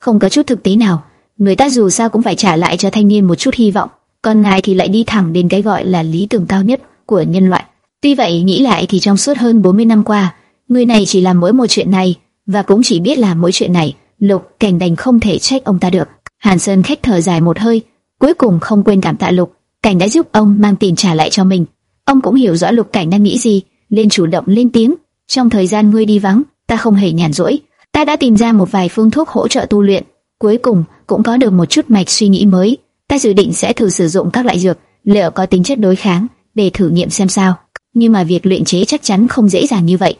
không có chút thực tế nào. Người ta dù sao cũng phải trả lại cho thanh niên một chút hy vọng, còn ngài thì lại đi thẳng đến cái gọi là lý tưởng cao nhất của nhân loại. Tuy vậy nghĩ lại thì trong suốt hơn 40 năm qua, người này chỉ làm mỗi một chuyện này và cũng chỉ biết làm mỗi chuyện này. Lục Cảnh đành không thể trách ông ta được. Hàn Sơn khách thở dài một hơi, cuối cùng không quên cảm tạ Lục Cảnh đã giúp ông mang tiền trả lại cho mình. Ông cũng hiểu rõ Lục Cảnh đang nghĩ gì, lên chủ động lên tiếng. Trong thời gian ngươi đi vắng, ta không hề nhàn rỗi, ta đã tìm ra một vài phương thuốc hỗ trợ tu luyện. Cuối cùng cũng có được một chút mạch suy nghĩ mới. Ta dự định sẽ thử sử dụng các loại dược liệu có tính chất đối kháng để thử nghiệm xem sao. Nhưng mà việc luyện chế chắc chắn không dễ dàng như vậy,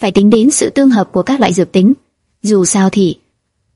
phải tính đến sự tương hợp của các loại dược tính. Dù sao thì,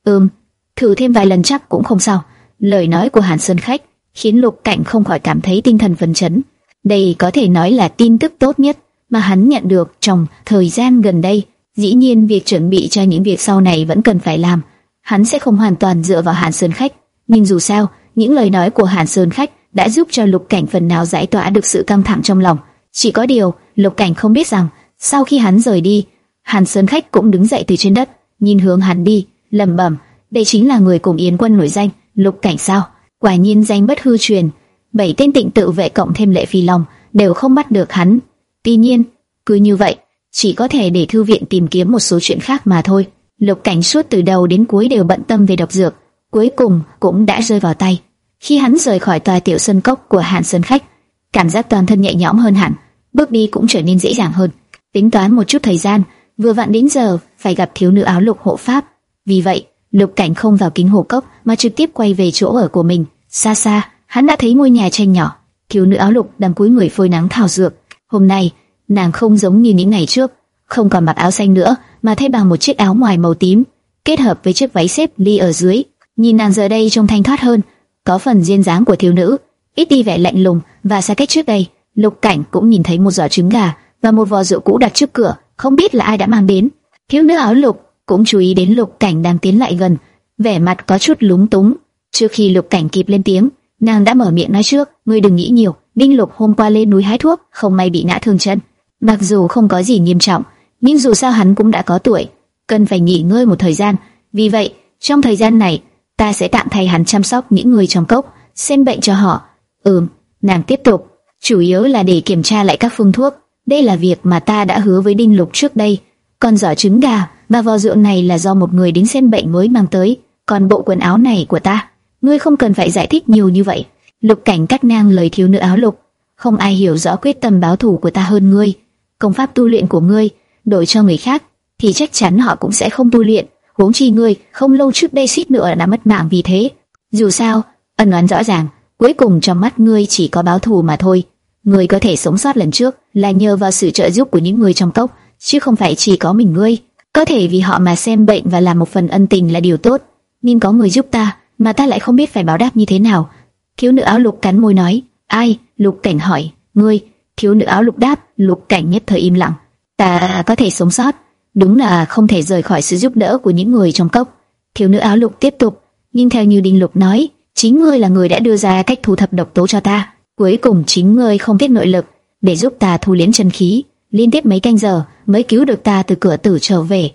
ừm, thử thêm vài lần chắc cũng không sao. Lời nói của Hàn Sơn Khách khiến Lục Cảnh không khỏi cảm thấy tinh thần phấn chấn. Đây có thể nói là tin tức tốt nhất mà hắn nhận được trong thời gian gần đây. Dĩ nhiên việc chuẩn bị cho những việc sau này vẫn cần phải làm. Hắn sẽ không hoàn toàn dựa vào Hàn Sơn Khách, nhưng dù sao, những lời nói của Hàn Sơn Khách đã giúp cho Lục Cảnh phần nào giải tỏa được sự căng thẳng trong lòng. Chỉ có điều, Lục Cảnh không biết rằng, sau khi hắn rời đi, Hàn Sơn Khách cũng đứng dậy từ trên đất, nhìn hướng hắn đi, lẩm bẩm, đây chính là người cùng Yến Quân nổi danh, Lục Cảnh sao? Quả nhiên danh bất hư truyền, bảy tên tịnh tự vệ cộng thêm lệ phi long đều không bắt được hắn. Tuy nhiên, cứ như vậy, chỉ có thể để thư viện tìm kiếm một số chuyện khác mà thôi. Lục Cảnh suốt từ đầu đến cuối đều bận tâm về độc dược, cuối cùng cũng đã rơi vào tay. Khi hắn rời khỏi tòa tiểu sân cốc của Hàn Sơn Khách, cảm giác toàn thân nhẹ nhõm hơn hẳn, bước đi cũng trở nên dễ dàng hơn. Tính toán một chút thời gian, vừa vặn đến giờ phải gặp thiếu nữ áo lục hộ pháp. Vì vậy, Lục Cảnh không vào kính hồ cốc mà trực tiếp quay về chỗ ở của mình. Xa xa, hắn đã thấy ngôi nhà tranh nhỏ, thiếu nữ áo lục đang cúi người phơi nắng thảo dược. Hôm nay, nàng không giống như những ngày trước, không còn mặc áo xanh nữa, mà thay bằng một chiếc áo ngoài màu tím, kết hợp với chiếc váy xếp ly ở dưới. Nhìn nàng giờ đây trông thanh thoát hơn, có phần duyên dáng của thiếu nữ, ít đi vẻ lạnh lùng và xa cách trước đây. Lục Cảnh cũng nhìn thấy một giỏ trứng gà và một vò rượu cũ đặt trước cửa, không biết là ai đã mang đến. Thiếu nữ áo lục cũng chú ý đến Lục Cảnh đang tiến lại gần, vẻ mặt có chút lúng túng. Trước khi Lục Cảnh kịp lên tiếng, nàng đã mở miệng nói trước, ngươi đừng nghĩ nhiều, Đinh Lục hôm qua lên núi hái thuốc, không may bị ngã thương chân. Mặc dù không có gì nghiêm trọng, nhưng dù sao hắn cũng đã có tuổi, cần phải nghỉ ngơi một thời gian. Vì vậy, trong thời gian này, ta sẽ tạm thay hắn chăm sóc những người trong cốc, xem bệnh cho họ. Ừm, nàng tiếp tục, chủ yếu là để kiểm tra lại các phương thuốc. Đây là việc mà ta đã hứa với Đinh Lục trước đây. Còn giỏ trứng gà và vò rượu này là do một người đến xem bệnh mới mang tới. Còn bộ quần áo này của ta, ngươi không cần phải giải thích nhiều như vậy. Lục cảnh cắt ngang lời thiếu nữ áo lục. Không ai hiểu rõ quyết tâm báo thù của ta hơn ngươi. Công pháp tu luyện của ngươi đổi cho người khác thì chắc chắn họ cũng sẽ không tu luyện. Huống chi ngươi không lâu trước đây suýt nữa đã mất mạng vì thế. Dù sao, ân oán rõ ràng, cuối cùng trong mắt ngươi chỉ có báo thù mà thôi. Ngươi có thể sống sót lần trước là nhờ vào sự trợ giúp của những người trong tộc chứ không phải chỉ có mình ngươi. Có thể vì họ mà xem bệnh và làm một phần ân tình là điều tốt, nhưng có người giúp ta, mà ta lại không biết phải báo đáp như thế nào. Thiếu nữ áo lục cắn môi nói, ai? Lục cảnh hỏi, ngươi. Thiếu nữ áo lục đáp, lục cảnh nhất thời im lặng. Ta có thể sống sót, đúng là không thể rời khỏi sự giúp đỡ của những người trong cốc. Thiếu nữ áo lục tiếp tục, nhưng theo như Đinh Lục nói, chính ngươi là người đã đưa ra cách thu thập độc tố cho ta. Cuối cùng chính ngươi không tiết nội lực để giúp ta thu liễm chân khí, liên tiếp mấy canh giờ mới cứu được ta từ cửa tử trở về.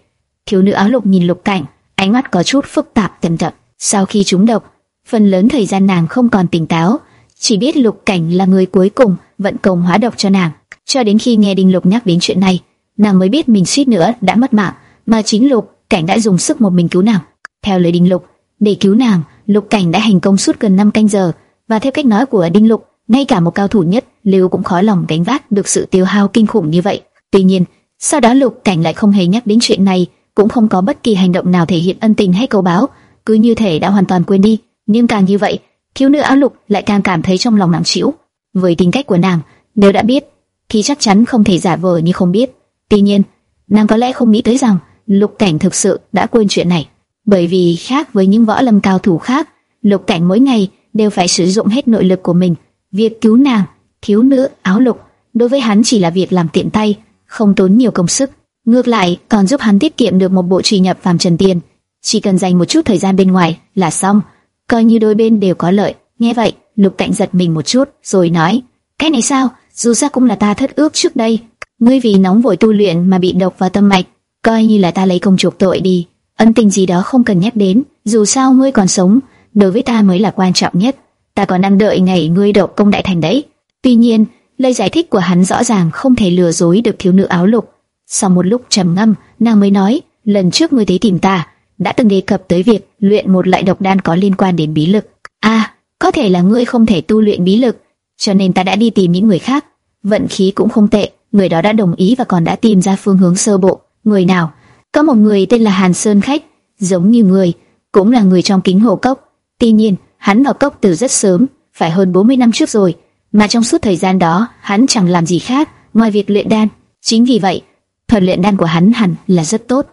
Thiếu nữ áo lục nhìn Lục Cảnh, ánh mắt có chút phức tạp tầm chậm. Sau khi trúng độc, phần lớn thời gian nàng không còn tỉnh táo, chỉ biết Lục Cảnh là người cuối cùng vận công hóa độc cho nàng. Cho đến khi nghe Đinh Lục nhắc đến chuyện này, nàng mới biết mình suýt nữa đã mất mạng, mà chính Lục Cảnh đã dùng sức một mình cứu nàng. Theo lời Đinh Lục, để cứu nàng, Lục Cảnh đã hành công suốt gần 5 canh giờ, và theo cách nói của Đinh Lục, ngay cả một cao thủ nhất Lưu cũng khó lòng gánh vác được sự tiêu hao kinh khủng như vậy. Tuy nhiên, sau đó Lục Cảnh lại không hề nhắc đến chuyện này, cũng không có bất kỳ hành động nào thể hiện ân tình hay cầu báo, cứ như thể đã hoàn toàn quên đi. Nhưng càng như vậy, thiếu nữ áo lục lại càng cảm thấy trong lòng nặng trĩu. Với tính cách của nàng, nếu đã biết, thì chắc chắn không thể giả vờ như không biết. Tuy nhiên, nàng có lẽ không nghĩ tới rằng Lục Cảnh thực sự đã quên chuyện này. bởi vì khác với những võ lâm cao thủ khác, Lục Cảnh mỗi ngày đều phải sử dụng hết nội lực của mình. Việc cứu nàng, thiếu nữ áo lục, đối với hắn chỉ là việc làm tiện tay, không tốn nhiều công sức. Ngược lại, còn giúp hắn tiết kiệm được một bộ trì nhập phàm trần tiền. Chỉ cần dành một chút thời gian bên ngoài là xong, coi như đôi bên đều có lợi. Nghe vậy, Lục Cảnh giật mình một chút, rồi nói: "Cái này sao? Dù sao cũng là ta thất ước trước đây, ngươi vì nóng vội tu luyện mà bị độc vào tâm mạch, coi như là ta lấy công chuộc tội đi. Ân tình gì đó không cần nhắc đến, dù sao ngươi còn sống, đối với ta mới là quan trọng nhất. Ta còn đang đợi ngày ngươi độc công đại thành đấy." Tuy nhiên, lời giải thích của hắn rõ ràng không thể lừa dối được thiếu nữ áo lục. Sau một lúc trầm ngâm, nàng mới nói: "Lần trước ngươi tới tìm ta, đã từng đề cập tới việc luyện một loại độc đan có liên quan đến bí lực. À, có thể là ngươi không thể tu luyện bí lực, cho nên ta đã đi tìm những người khác. Vận khí cũng không tệ, người đó đã đồng ý và còn đã tìm ra phương hướng sơ bộ. Người nào? Có một người tên là Hàn Sơn Khách, giống như người, cũng là người trong kính hồ cốc. Tuy nhiên, hắn vào cốc từ rất sớm, phải hơn 40 năm trước rồi, mà trong suốt thời gian đó, hắn chẳng làm gì khác ngoài việc luyện đan. Chính vì vậy, thuật luyện đan của hắn hẳn là rất tốt.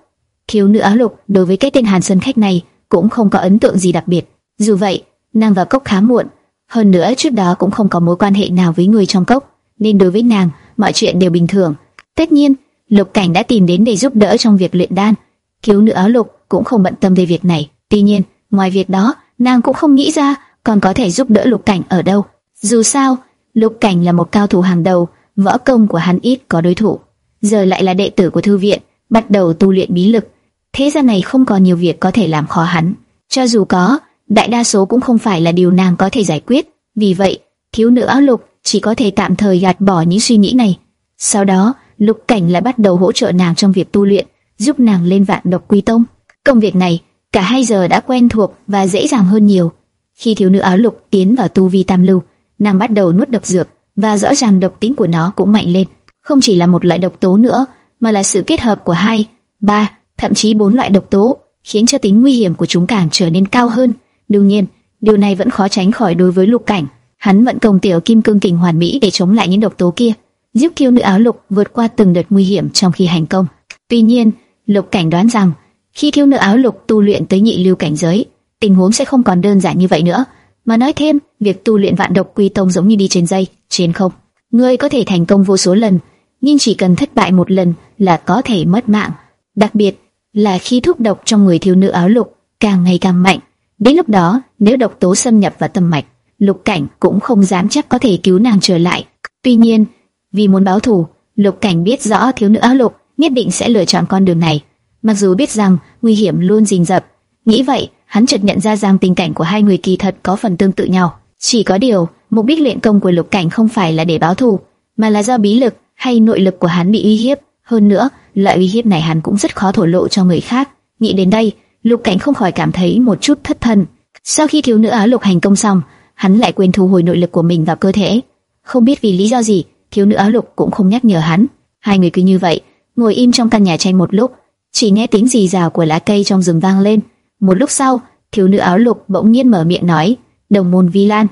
Thiếu nữ áo lục đối với cái tên Hàn Sơn Khách này cũng không có ấn tượng gì đặc biệt. Dù vậy, nàng vào cốc khá muộn, hơn nữa trước đó cũng không có mối quan hệ nào với người trong cốc, nên đối với nàng, mọi chuyện đều bình thường. Tất nhiên, Lục Cảnh đã tìm đến để giúp đỡ trong việc luyện đan. Thiếu nữ áo lục cũng không bận tâm về việc này. Tuy nhiên, ngoài việc đó, nàng cũng không nghĩ ra còn có thể giúp đỡ Lục Cảnh ở đâu. Dù sao, Lục Cảnh là một cao thủ hàng đầu, võ công của hắn ít có đối thủ. Giờ lại là đệ tử của thư viện, bắt đầu tu luyện bí lực. Thế gian này không còn nhiều việc có thể làm khó hắn. Cho dù có, đại đa số cũng không phải là điều nàng có thể giải quyết. Vì vậy, thiếu nữ áo lục chỉ có thể tạm thời gạt bỏ những suy nghĩ này. Sau đó, Lục Cảnh lại bắt đầu hỗ trợ nàng trong việc tu luyện, giúp nàng lên vạn độc quy tông. Công việc này, cả hai giờ đã quen thuộc và dễ dàng hơn nhiều. Khi thiếu nữ áo lục tiến vào tu vi tam lưu, nàng bắt đầu nuốt độc dược và rõ ràng độc tính của nó cũng mạnh lên. Không chỉ là một loại độc tố nữa, mà là sự kết hợp của hai, ba, thậm chí bốn loại độc tố, khiến cho tính nguy hiểm của chúng càng trở nên cao hơn. đương nhiên, điều này vẫn khó tránh khỏi đối với lục cảnh. Hắn vận công tiểu kim cương kình hoàn mỹ để chống lại những độc tố kia, giúp kiêu nữ áo lục vượt qua từng đợt nguy hiểm trong khi hành công. Tuy nhiên, lục cảnh đoán rằng khi kiêu nữ áo lục tu luyện tới nhị lưu cảnh giới, tình huống sẽ không còn đơn giản như vậy nữa. Mà nói thêm, việc tu luyện vạn độc quy tông giống như đi trên dây, trên không. Ngươi có thể thành công vô số lần, nhưng chỉ cần thất bại một lần là có thể mất mạng. Đặc biệt là khi thuốc độc trong người thiếu nữ áo lục càng ngày càng mạnh. Đến lúc đó, nếu độc tố xâm nhập vào tâm mạch, Lục Cảnh cũng không dám chắc có thể cứu nàng trở lại. Tuy nhiên, vì muốn báo thù, Lục Cảnh biết rõ thiếu nữ áo lục nhất định sẽ lựa chọn con đường này, mặc dù biết rằng nguy hiểm luôn rình rập. Nghĩ vậy, hắn chợt nhận ra rằng tình cảnh của hai người kỳ thật có phần tương tự nhau. Chỉ có điều, mục đích luyện công của Lục Cảnh không phải là để báo thù, mà là do bí lực hay nội lực của hắn bị uy hiếp. Hơn nữa, loại uy hiếp này hắn cũng rất khó thổ lộ cho người khác. Nghĩ đến đây, Lục Cảnh không khỏi cảm thấy một chút thất thần. Sau khi thiếu nữ Á Lục hành công xong, hắn lại quên thu hồi nội lực của mình vào cơ thể. Không biết vì lý do gì, thiếu nữ Á Lục cũng không nhắc nhở hắn. Hai người cứ như vậy, ngồi im trong căn nhà tranh một lúc, chỉ nghe tiếng rì rào của lá cây trong rừng vang lên. Một lúc sau, thiếu nữ áo lục bỗng nhiên mở miệng nói, "Đồng môn Vi Lan."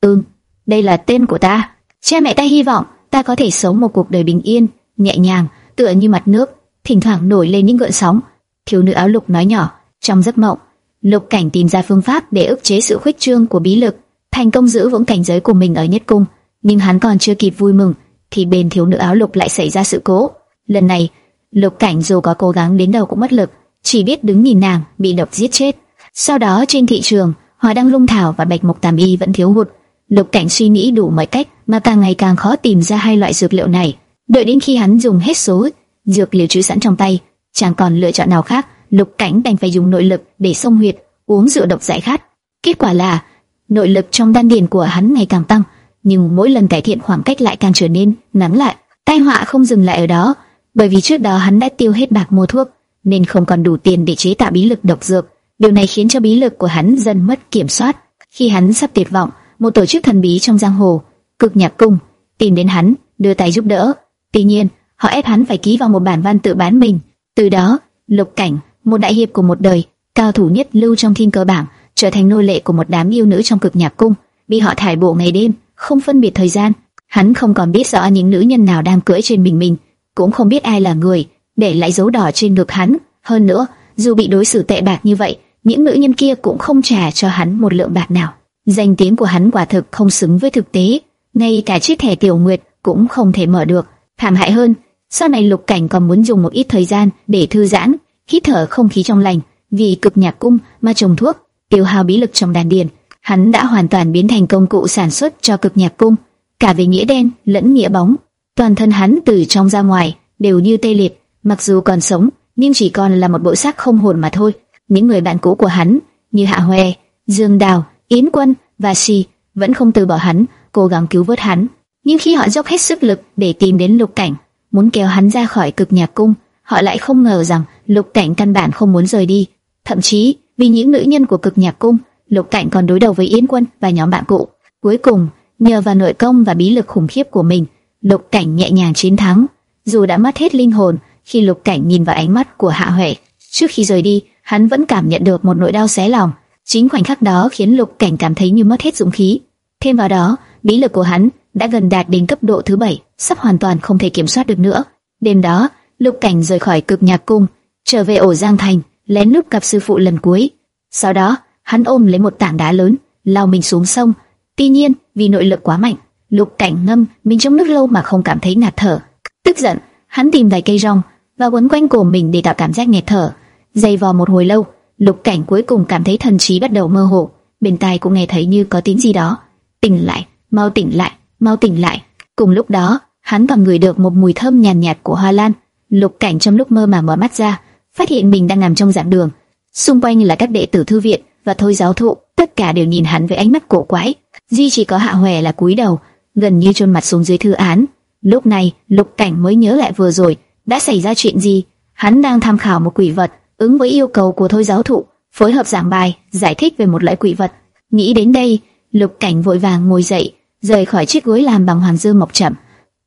"Ừm, đây là tên của ta. Cha mẹ ta hy vọng ta có thể sống một cuộc đời bình yên, nhẹ nhàng, tựa như mặt nước, thỉnh thoảng nổi lên những gợn sóng." Thiếu nữ áo lục nói nhỏ, trong giấc mộng, Lục Cảnh tìm ra phương pháp để ức chế sự khuếch trương của bí lực, thành công giữ vững cảnh giới của mình ở nhất cung, nhưng hắn còn chưa kịp vui mừng thì bên thiếu nữ áo lục lại xảy ra sự cố. Lần này, Lục Cảnh dù có cố gắng đến đâu cũng mất lực, chỉ biết đứng nhìn nàng bị độc giết chết. Sau đó trên thị trường, Hoa Đăng Lung Thảo và Bạch Mộc Tam Y vẫn thiếu hụt. Lục Cảnh suy nghĩ đủ mọi cách mà càng ngày càng khó tìm ra hai loại dược liệu này. Đợi đến khi hắn dùng hết số dược liệu trữ sẵn trong tay, chẳng còn lựa chọn nào khác, Lục Cảnh đành phải dùng nội lực để xông huyệt, uống rượu độc giải khát. Kết quả là nội lực trong đan điền của hắn ngày càng tăng, nhưng mỗi lần cải thiện khoảng cách lại càng trở nên ngắn lại. Tai họa không dừng lại ở đó, bởi vì trước đó hắn đã tiêu hết bạc mua thuốc, nên không còn đủ tiền để chế tạo bí lực độc dược. Điều này khiến cho bí lực của hắn dần mất kiểm soát. Khi hắn sắp tuyệt vọng, một tổ chức thần bí trong giang hồ, cực nhạc cung, tìm đến hắn, đưa tay giúp đỡ. Tuy nhiên, họ ép hắn phải ký vào một bản văn tự bán mình. Từ đó, Lục Cảnh, một đại hiệp của một đời, cao thủ nhất lưu trong thiên cơ bảng, trở thành nô lệ của một đám yêu nữ trong cực nhạc cung, bị họ thải bộ ngày đêm, không phân biệt thời gian. Hắn không còn biết rõ những nữ nhân nào đang cưỡi trên mình mình, cũng không biết ai là người để lại dấu đỏ trên ngực hắn. Hơn nữa, dù bị đối xử tệ bạc như vậy, những nữ nhân kia cũng không trả cho hắn một lượng bạc nào. Danh tiếng của hắn quả thực không xứng với thực tế, ngay cả chiếc thẻ tiểu nguyệt cũng không thể mở được. Thảm hại hơn, sau này Lục Cảnh còn muốn dùng một ít thời gian để thư giãn, hít thở không khí trong lành, vì cực nhạc cung mà trồng thuốc, tiêu hao bí lực trong đàn điền, hắn đã hoàn toàn biến thành công cụ sản xuất cho cực nhạc cung, cả về nghĩa đen lẫn nghĩa bóng. Toàn thân hắn từ trong ra ngoài đều như tê liệt, mặc dù còn sống, nhưng chỉ còn là một bộ xác không hồn mà thôi. Những người bạn cũ của hắn, như Hạ Hoè, Dương Đào, Yến Quân và Si, vẫn không từ bỏ hắn, cố gắng cứu vớt hắn. Nhưng khi họ dốc hết sức lực để tìm đến Lục Cảnh, muốn kéo hắn ra khỏi cực nhạc cung, họ lại không ngờ rằng Lục Cảnh căn bản không muốn rời đi. Thậm chí, vì những nữ nhân của cực nhạc cung, Lục Cảnh còn đối đầu với Yến Quân và nhóm bạn cũ. Cuối cùng, nhờ vào nội công và bí lực khủng khiếp của mình, Lục Cảnh nhẹ nhàng chiến thắng. Dù đã mất hết linh hồn, khi Lục Cảnh nhìn vào ánh mắt của Hạ Huệ, trước khi rời đi, hắn vẫn cảm nhận được một nỗi đau xé lòng. Chính khoảnh khắc đó khiến Lục Cảnh cảm thấy như mất hết dũng khí. Thêm vào đó, bí lực của hắn đã gần đạt đến cấp độ thứ bảy, sắp hoàn toàn không thể kiểm soát được nữa. Đêm đó, Lục Cảnh rời khỏi cực nhạc cung, trở về ổ Giang Thành, lén lút gặp sư phụ lần cuối. Sau đó, hắn ôm lấy một tảng đá lớn, lao mình xuống sông. Tuy nhiên, vì nội lực quá mạnh, Lục Cảnh ngâm mình trong nước lâu mà không cảm thấy ngạt thở. Tức giận, hắn tìm vài cây rong và quấn quanh cổ mình để tạo cảm giác nghẹt thở. Dày vò một hồi lâu, Lục Cảnh cuối cùng cảm thấy thần trí bắt đầu mơ hồ, bên tai cũng nghe thấy như có tiếng gì đó. Tỉnh lại, mau tỉnh lại, mau tỉnh lại. Cùng lúc đó, hắn còn ngửi được một mùi thơm nhàn nhạt, nhạt của hoa lan. Lục Cảnh trong lúc mơ mà mở mắt ra, phát hiện mình đang nằm trong giảng đường, xung quanh là các đệ tử thư viện và thôi giáo thụ, tất cả đều nhìn hắn với ánh mắt cổ quái. Duy chỉ có Hạ Hoè là cúi đầu, gần như chôn mặt xuống dưới thư án. Lúc này, Lục Cảnh mới nhớ lại vừa rồi đã xảy ra chuyện gì. Hắn đang tham khảo một quỷ vật, ứng với yêu cầu của thôi giáo thụ, phối hợp giảng bài, giải thích về một loại quỷ vật. Nghĩ đến đây, Lục Cảnh vội vàng ngồi dậy, rời khỏi chiếc gối làm bằng hoàn dương mộc chậm.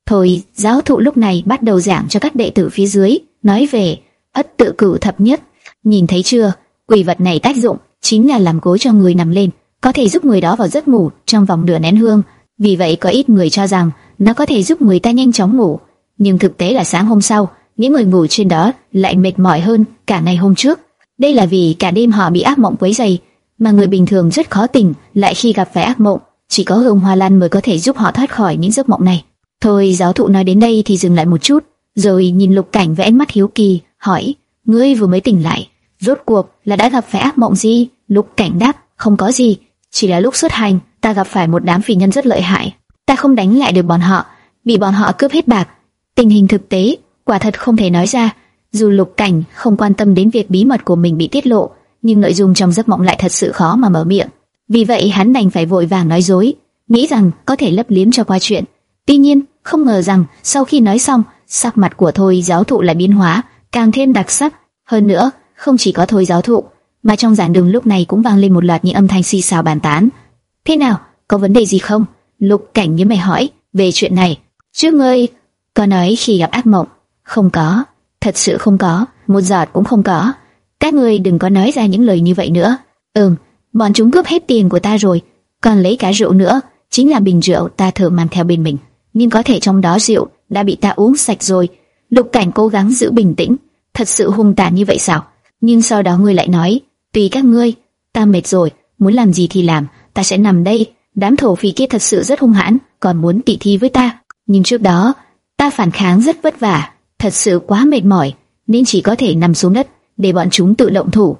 Thôi, giáo thụ lúc này bắt đầu giảng cho các đệ tử phía dưới, nói về ất tự cửu thập nhất. Nhìn thấy chưa, quỷ vật này tác dụng chính là làm gối cho người nằm lên, có thể giúp người đó vào giấc ngủ trong vòng nửa nén hương. Vì vậy có ít người cho rằng nó có thể giúp người ta nhanh chóng ngủ, nhưng thực tế là sáng hôm sau, những người ngủ trên đó lại mệt mỏi hơn cả ngày hôm trước. Đây là vì cả đêm họ bị ác mộng quấy rầy, mà người bình thường rất khó tỉnh lại khi gặp phải ác mộng, chỉ có hồng Hoa Lan mới có thể giúp họ thoát khỏi những giấc mộng này. Thôi, giáo thụ nói đến đây thì dừng lại một chút, rồi nhìn Lục Cảnh với ánh mắt hiếu kỳ, hỏi: "Ngươi vừa mới tỉnh lại, rốt cuộc là đã gặp phải ác mộng gì?" Lục Cảnh đáp: "Không có gì, chỉ là lúc xuất hành, ta gặp phải một đám phỉ nhân rất lợi hại, ta không đánh lại được bọn họ, bị bọn họ cướp hết bạc. Tình hình thực tế, quả thật không thể nói ra. Dù Lục Cảnh không quan tâm đến việc bí mật của mình bị tiết lộ, nhưng nội dung trong giấc mộng lại thật sự khó mà mở miệng. Vì vậy hắn đành phải vội vàng nói dối, nghĩ rằng có thể lấp liếm cho qua chuyện. Tuy nhiên, không ngờ rằng sau khi nói xong, sắc mặt của Thôi giáo thụ lại biến hóa, càng thêm đặc sắc. Hơn nữa, không chỉ có Thôi giáo thụ, mà trong giảng đường lúc này cũng vang lên một loạt những âm thanh xì xào bàn tán. Thế nào, có vấn đề gì không? Lục cảnh như mày hỏi, về chuyện này. Trước ngươi, có nói khi gặp ác mộng. Không có, thật sự không có, một giọt cũng không có. Các ngươi đừng có nói ra những lời như vậy nữa. Ừm, bọn chúng cướp hết tiền của ta rồi, còn lấy cả rượu nữa, chính là bình rượu ta thường mang theo bên mình. Nhưng có thể trong đó rượu đã bị ta uống sạch rồi. Lục cảnh cố gắng giữ bình tĩnh, thật sự hung tàn như vậy sao? Nhưng sau đó ngươi lại nói, tùy các ngươi, ta mệt rồi, muốn làm gì thì làm, ta sẽ nằm đây. Đám thổ phỉ kia thật sự rất hung hãn, còn muốn tỉ thi với ta. Nhưng trước đó, ta phản kháng rất vất vả, thật sự quá mệt mỏi, nên chỉ có thể nằm xuống đất để bọn chúng tự động thủ.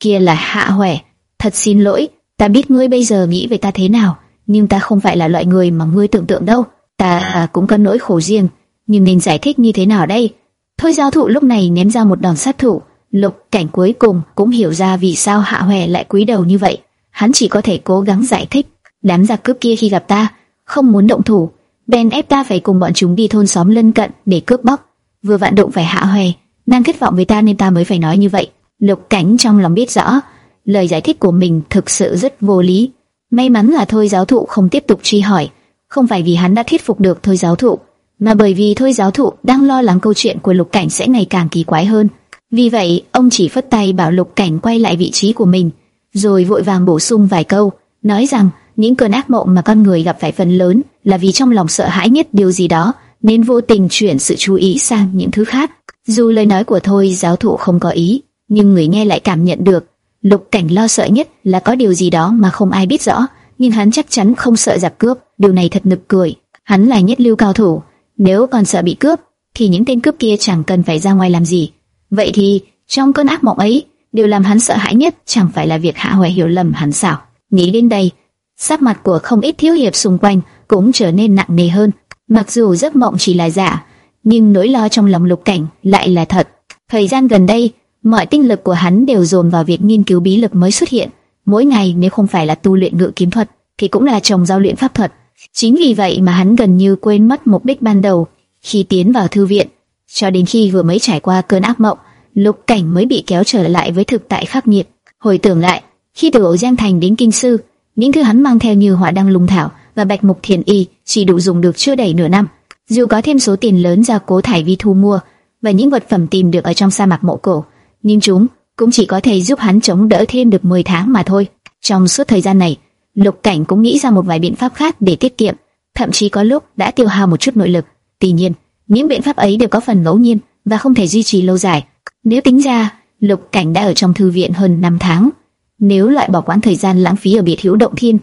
Kia là Hạ Hoè, thật xin lỗi, ta biết ngươi bây giờ nghĩ về ta thế nào, nhưng ta không phải là loại người mà ngươi tưởng tượng đâu. Ta à, cũng có nỗi khổ riêng, nhưng nên giải thích như thế nào đây? Thôi giáo thụ lúc này ném ra một đòn sát thủ, Lục Cảnh cuối cùng cũng hiểu ra vì sao Hạ Hoè lại cúi đầu như vậy. Hắn chỉ có thể cố gắng giải thích. Đám giặc cướp kia khi gặp ta, không muốn động thủ, bèn ép ta phải cùng bọn chúng đi thôn xóm lân cận để cướp bóc. Vừa vạn động phải Hạ Hoè, đang thất vọng với ta nên ta mới phải nói như vậy. Lục Cảnh trong lòng biết rõ, lời giải thích của mình thực sự rất vô lý. May mắn là thôi giáo thụ không tiếp tục truy hỏi, không phải vì hắn đã thuyết phục được thôi giáo thụ, mà bởi vì thôi giáo thụ đang lo lắng câu chuyện của Lục Cảnh sẽ ngày càng kỳ quái hơn. Vì vậy, ông chỉ phất tay bảo Lục Cảnh quay lại vị trí của mình, rồi vội vàng bổ sung vài câu, nói rằng những cơn ác mộng mà con người gặp phải phần lớn là vì trong lòng sợ hãi nhất điều gì đó, nên vô tình chuyển sự chú ý sang những thứ khác. Dù lời nói của thôi giáo thụ không có ý, nhưng người nghe lại cảm nhận được. Lục Cảnh lo sợ nhất là có điều gì đó mà không ai biết rõ, nhưng hắn chắc chắn không sợ giặc cướp, điều này thật nực cười. Hắn là nhất lưu cao thủ, nếu còn sợ bị cướp, thì những tên cướp kia chẳng cần phải ra ngoài làm gì. Vậy thì, trong cơn ác mộng ấy, điều làm hắn sợ hãi nhất chẳng phải là việc Hạ Hoài hiểu lầm hắn sao? Nghĩ đến đây, sắc mặt của không ít thiếu hiệp xung quanh cũng trở nên nặng nề hơn. Mặc dù giấc mộng chỉ là giả, nhưng nỗi lo trong lòng Lục Cảnh lại là thật. Thời gian gần đây, mọi tinh lực của hắn đều dồn vào việc nghiên cứu bí lực mới xuất hiện. Mỗi ngày nếu không phải là tu luyện ngự kiếm thuật, thì cũng là trồng giao luyện pháp thuật. Chính vì vậy mà hắn gần như quên mất mục đích ban đầu khi tiến vào thư viện. Cho đến khi vừa mới trải qua cơn ác mộng, Lục Cảnh mới bị kéo trở lại với thực tại khắc nghiệt. Hồi tưởng lại, khi từ ổ Giang Thành đến Kinh Sư, những thứ hắn mang theo như hỏa đăng lùng thảo và bạch mục thiền y chỉ đủ dùng được chưa đầy nửa năm. Dù có thêm số tiền lớn ra cố thải vi thu mua và những vật phẩm tìm được ở trong sa mạc mộ cổ, nhưng chúng cũng chỉ có thể giúp hắn chống đỡ thêm được 10 tháng mà thôi. Trong suốt thời gian này, Lục Cảnh cũng nghĩ ra một vài biện pháp khác để tiết kiệm, thậm chí có lúc đã tiêu hao một chút nội lực. Tuy nhiên, những biện pháp ấy đều có phần ngẫu nhiên và không thể duy trì lâu dài. Nếu tính ra, Lục Cảnh đã ở trong thư viện hơn 5 tháng. Nếu loại bỏ quãng thời gian lãng phí ở biệt hữu động thiên,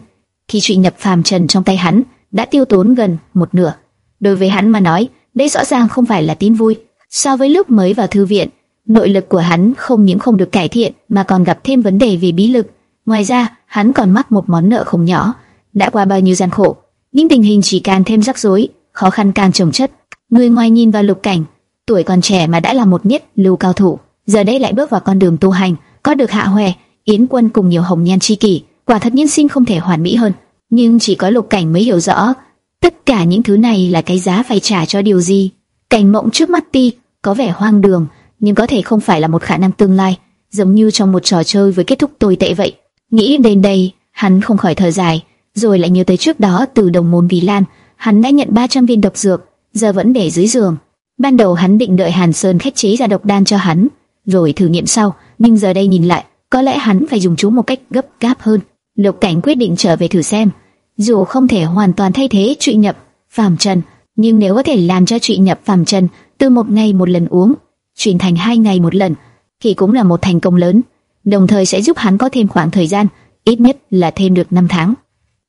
thì chuyện nhập phàm trần trong tay hắn đã tiêu tốn gần một nửa. Đối với hắn mà nói, đây rõ ràng không phải là tin vui. So với lúc mới vào thư viện, nội lực của hắn không những không được cải thiện mà còn gặp thêm vấn đề về bí lực. Ngoài ra, hắn còn mắc một món nợ không nhỏ. Đã qua bao nhiêu gian khổ, nhưng tình hình chỉ càng thêm rắc rối, khó khăn càng chồng chất. Người ngoài nhìn vào lục cảnh, tuổi còn trẻ mà đã là một nhất lưu cao thủ, giờ đây lại bước vào con đường tu hành, có được hạ hoè, yến quân cùng nhiều hồng nhan chi kỷ, quả thật nhân sinh không thể hoàn mỹ hơn. Nhưng chỉ có lục cảnh mới hiểu rõ, tất cả những thứ này là cái giá phải trả cho điều gì. Cảnh mộng trước mắt ti có vẻ hoang đường, nhưng có thể không phải là một khả năng tương lai, giống như trong một trò chơi với kết thúc tồi tệ vậy. Nghĩ đến đây, hắn không khỏi thở dài, rồi lại nhớ tới trước đó từ đồng môn Vì Lan, hắn đã nhận 300 viên độc dược, giờ vẫn để dưới giường. Ban đầu hắn định đợi Hàn Sơn khách chế ra độc đan cho hắn, rồi thử nghiệm sau, nhưng giờ đây nhìn lại, có lẽ hắn phải dùng chúng một cách gấp gáp hơn. Lục Cảnh quyết định trở về thử xem, dù không thể hoàn toàn thay thế trụy nhập phàm trần, nhưng nếu có thể làm cho trụy nhập phàm trần từ một ngày một lần uống chuyển thành hai ngày một lần, thì cũng là một thành công lớn. Đồng thời sẽ giúp hắn có thêm khoảng thời gian, ít nhất là thêm được 5 tháng.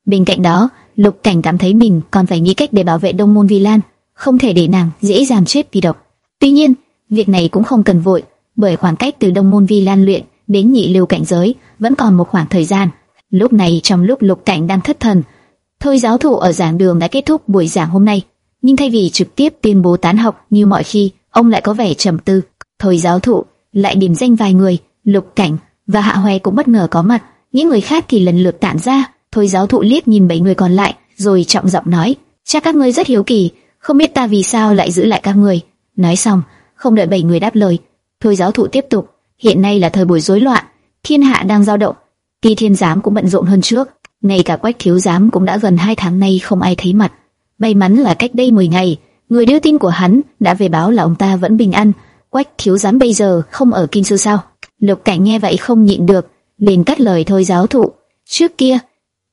Bên cạnh đó, Lục Cảnh cảm thấy mình còn phải nghĩ cách để bảo vệ Đông Môn Vi Lan, không thể để nàng dễ dàng chết vì độc. Tuy nhiên, việc này cũng không cần vội, bởi khoảng cách từ Đông Môn Vi Lan luyện đến nhị lưu cảnh giới vẫn còn một khoảng thời gian. Lúc này trong lúc Lục Cảnh đang thất thần, thôi giáo thụ ở giảng đường đã kết thúc buổi giảng hôm nay, nhưng thay vì trực tiếp tuyên bố tán học như mọi khi, ông lại có vẻ trầm tư. Thôi giáo thụ lại điểm danh vài người, Lục Cảnh và Hạ Hoè cũng bất ngờ có mặt, những người khác thì lần lượt tản ra. Thôi giáo thụ liếc nhìn bảy người còn lại, rồi trọng giọng nói: "Chắc các ngươi rất hiếu kỳ, không biết ta vì sao lại giữ lại các ngươi." Nói xong, không đợi bảy người đáp lời, thôi giáo thụ tiếp tục: "Hiện nay là thời buổi rối loạn, thiên hạ đang dao động, Kỳ Thiên giám cũng bận rộn hơn trước, ngay cả Quách thiếu giám cũng đã gần hai tháng nay không ai thấy mặt. May mắn là cách đây 10 ngày, người đưa tin của hắn đã về báo là ông ta vẫn bình an. Quách thiếu giám bây giờ không ở kinh sư sao?" Lục Cảnh nghe vậy không nhịn được, liền cắt lời thôi giáo thụ. Trước kia,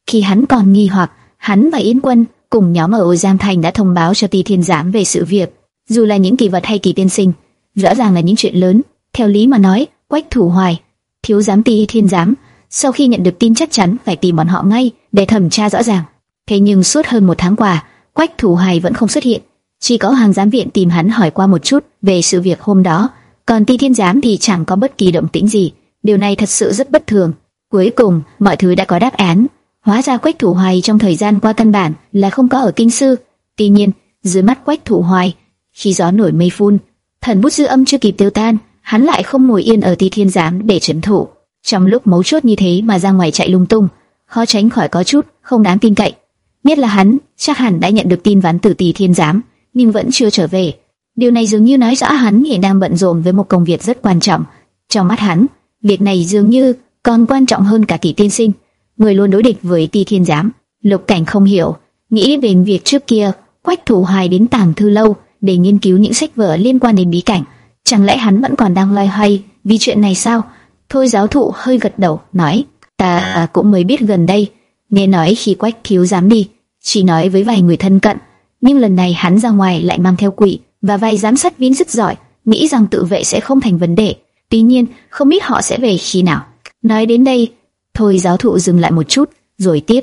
khi hắn còn nghi hoặc, hắn và Yến Quân cùng nhóm ở Ô Giang Thành đã thông báo cho Ti Thiên Giám về sự việc. Dù là những kỳ vật hay kỳ tiên sinh, rõ ràng là những chuyện lớn. Theo lý mà nói, Quách Thủ Hoài, thiếu giám Ti Thiên Giám, sau khi nhận được tin chắc chắn phải tìm bọn họ ngay để thẩm tra rõ ràng. Thế nhưng suốt hơn một tháng qua, Quách Thủ Hoài vẫn không xuất hiện. Chỉ có hàng giám viện tìm hắn hỏi qua một chút về sự việc hôm đó, còn Ti Thiên Giám thì chẳng có bất kỳ động tĩnh gì. Điều này thật sự rất bất thường. Cuối cùng, mọi thứ đã có đáp án. Hóa ra Quách Thủ Hoài trong thời gian qua căn bản là không có ở kinh sư. Tuy nhiên, dưới mắt Quách Thủ Hoài, khi gió nổi mây phun, thần bút dư âm chưa kịp tiêu tan, hắn lại không ngồi yên ở Ti Thiên Giám để trấn thủ. Trong lúc mấu chốt như thế mà ra ngoài chạy lung tung, khó tránh khỏi có chút không đáng tin cậy. Biết là hắn chắc hẳn đã nhận được tin ván từ Ti Thiên Giám, nhưng vẫn chưa trở về. Điều này dường như nói rõ hắn hiện đang bận rộn với một công việc rất quan trọng. Trong mắt hắn, việc này dường như còn quan trọng hơn cả kỳ tiên sinh, người luôn đối địch với Ti Thiên Giám. Lục Cảnh không hiểu, nghĩ về việc trước kia Quách Thủ Hoài đến tàng thư lâu để nghiên cứu những sách vở liên quan đến bí cảnh, chẳng lẽ hắn vẫn còn đang loay hoay vì chuyện này sao? Thôi giáo thụ hơi gật đầu, nói, ta à, cũng mới biết gần đây, nghe nói khi Quách thiếu dám đi, chỉ nói với vài người thân cận, nhưng lần này hắn ra ngoài lại mang theo quỷ và vài giám sát viên rất giỏi, nghĩ rằng tự vệ sẽ không thành vấn đề. Tuy Tuy nhiên, không biết họ sẽ về khi nào. Nói đến đây, thôi giáo thụ dừng lại một chút, rồi tiếp.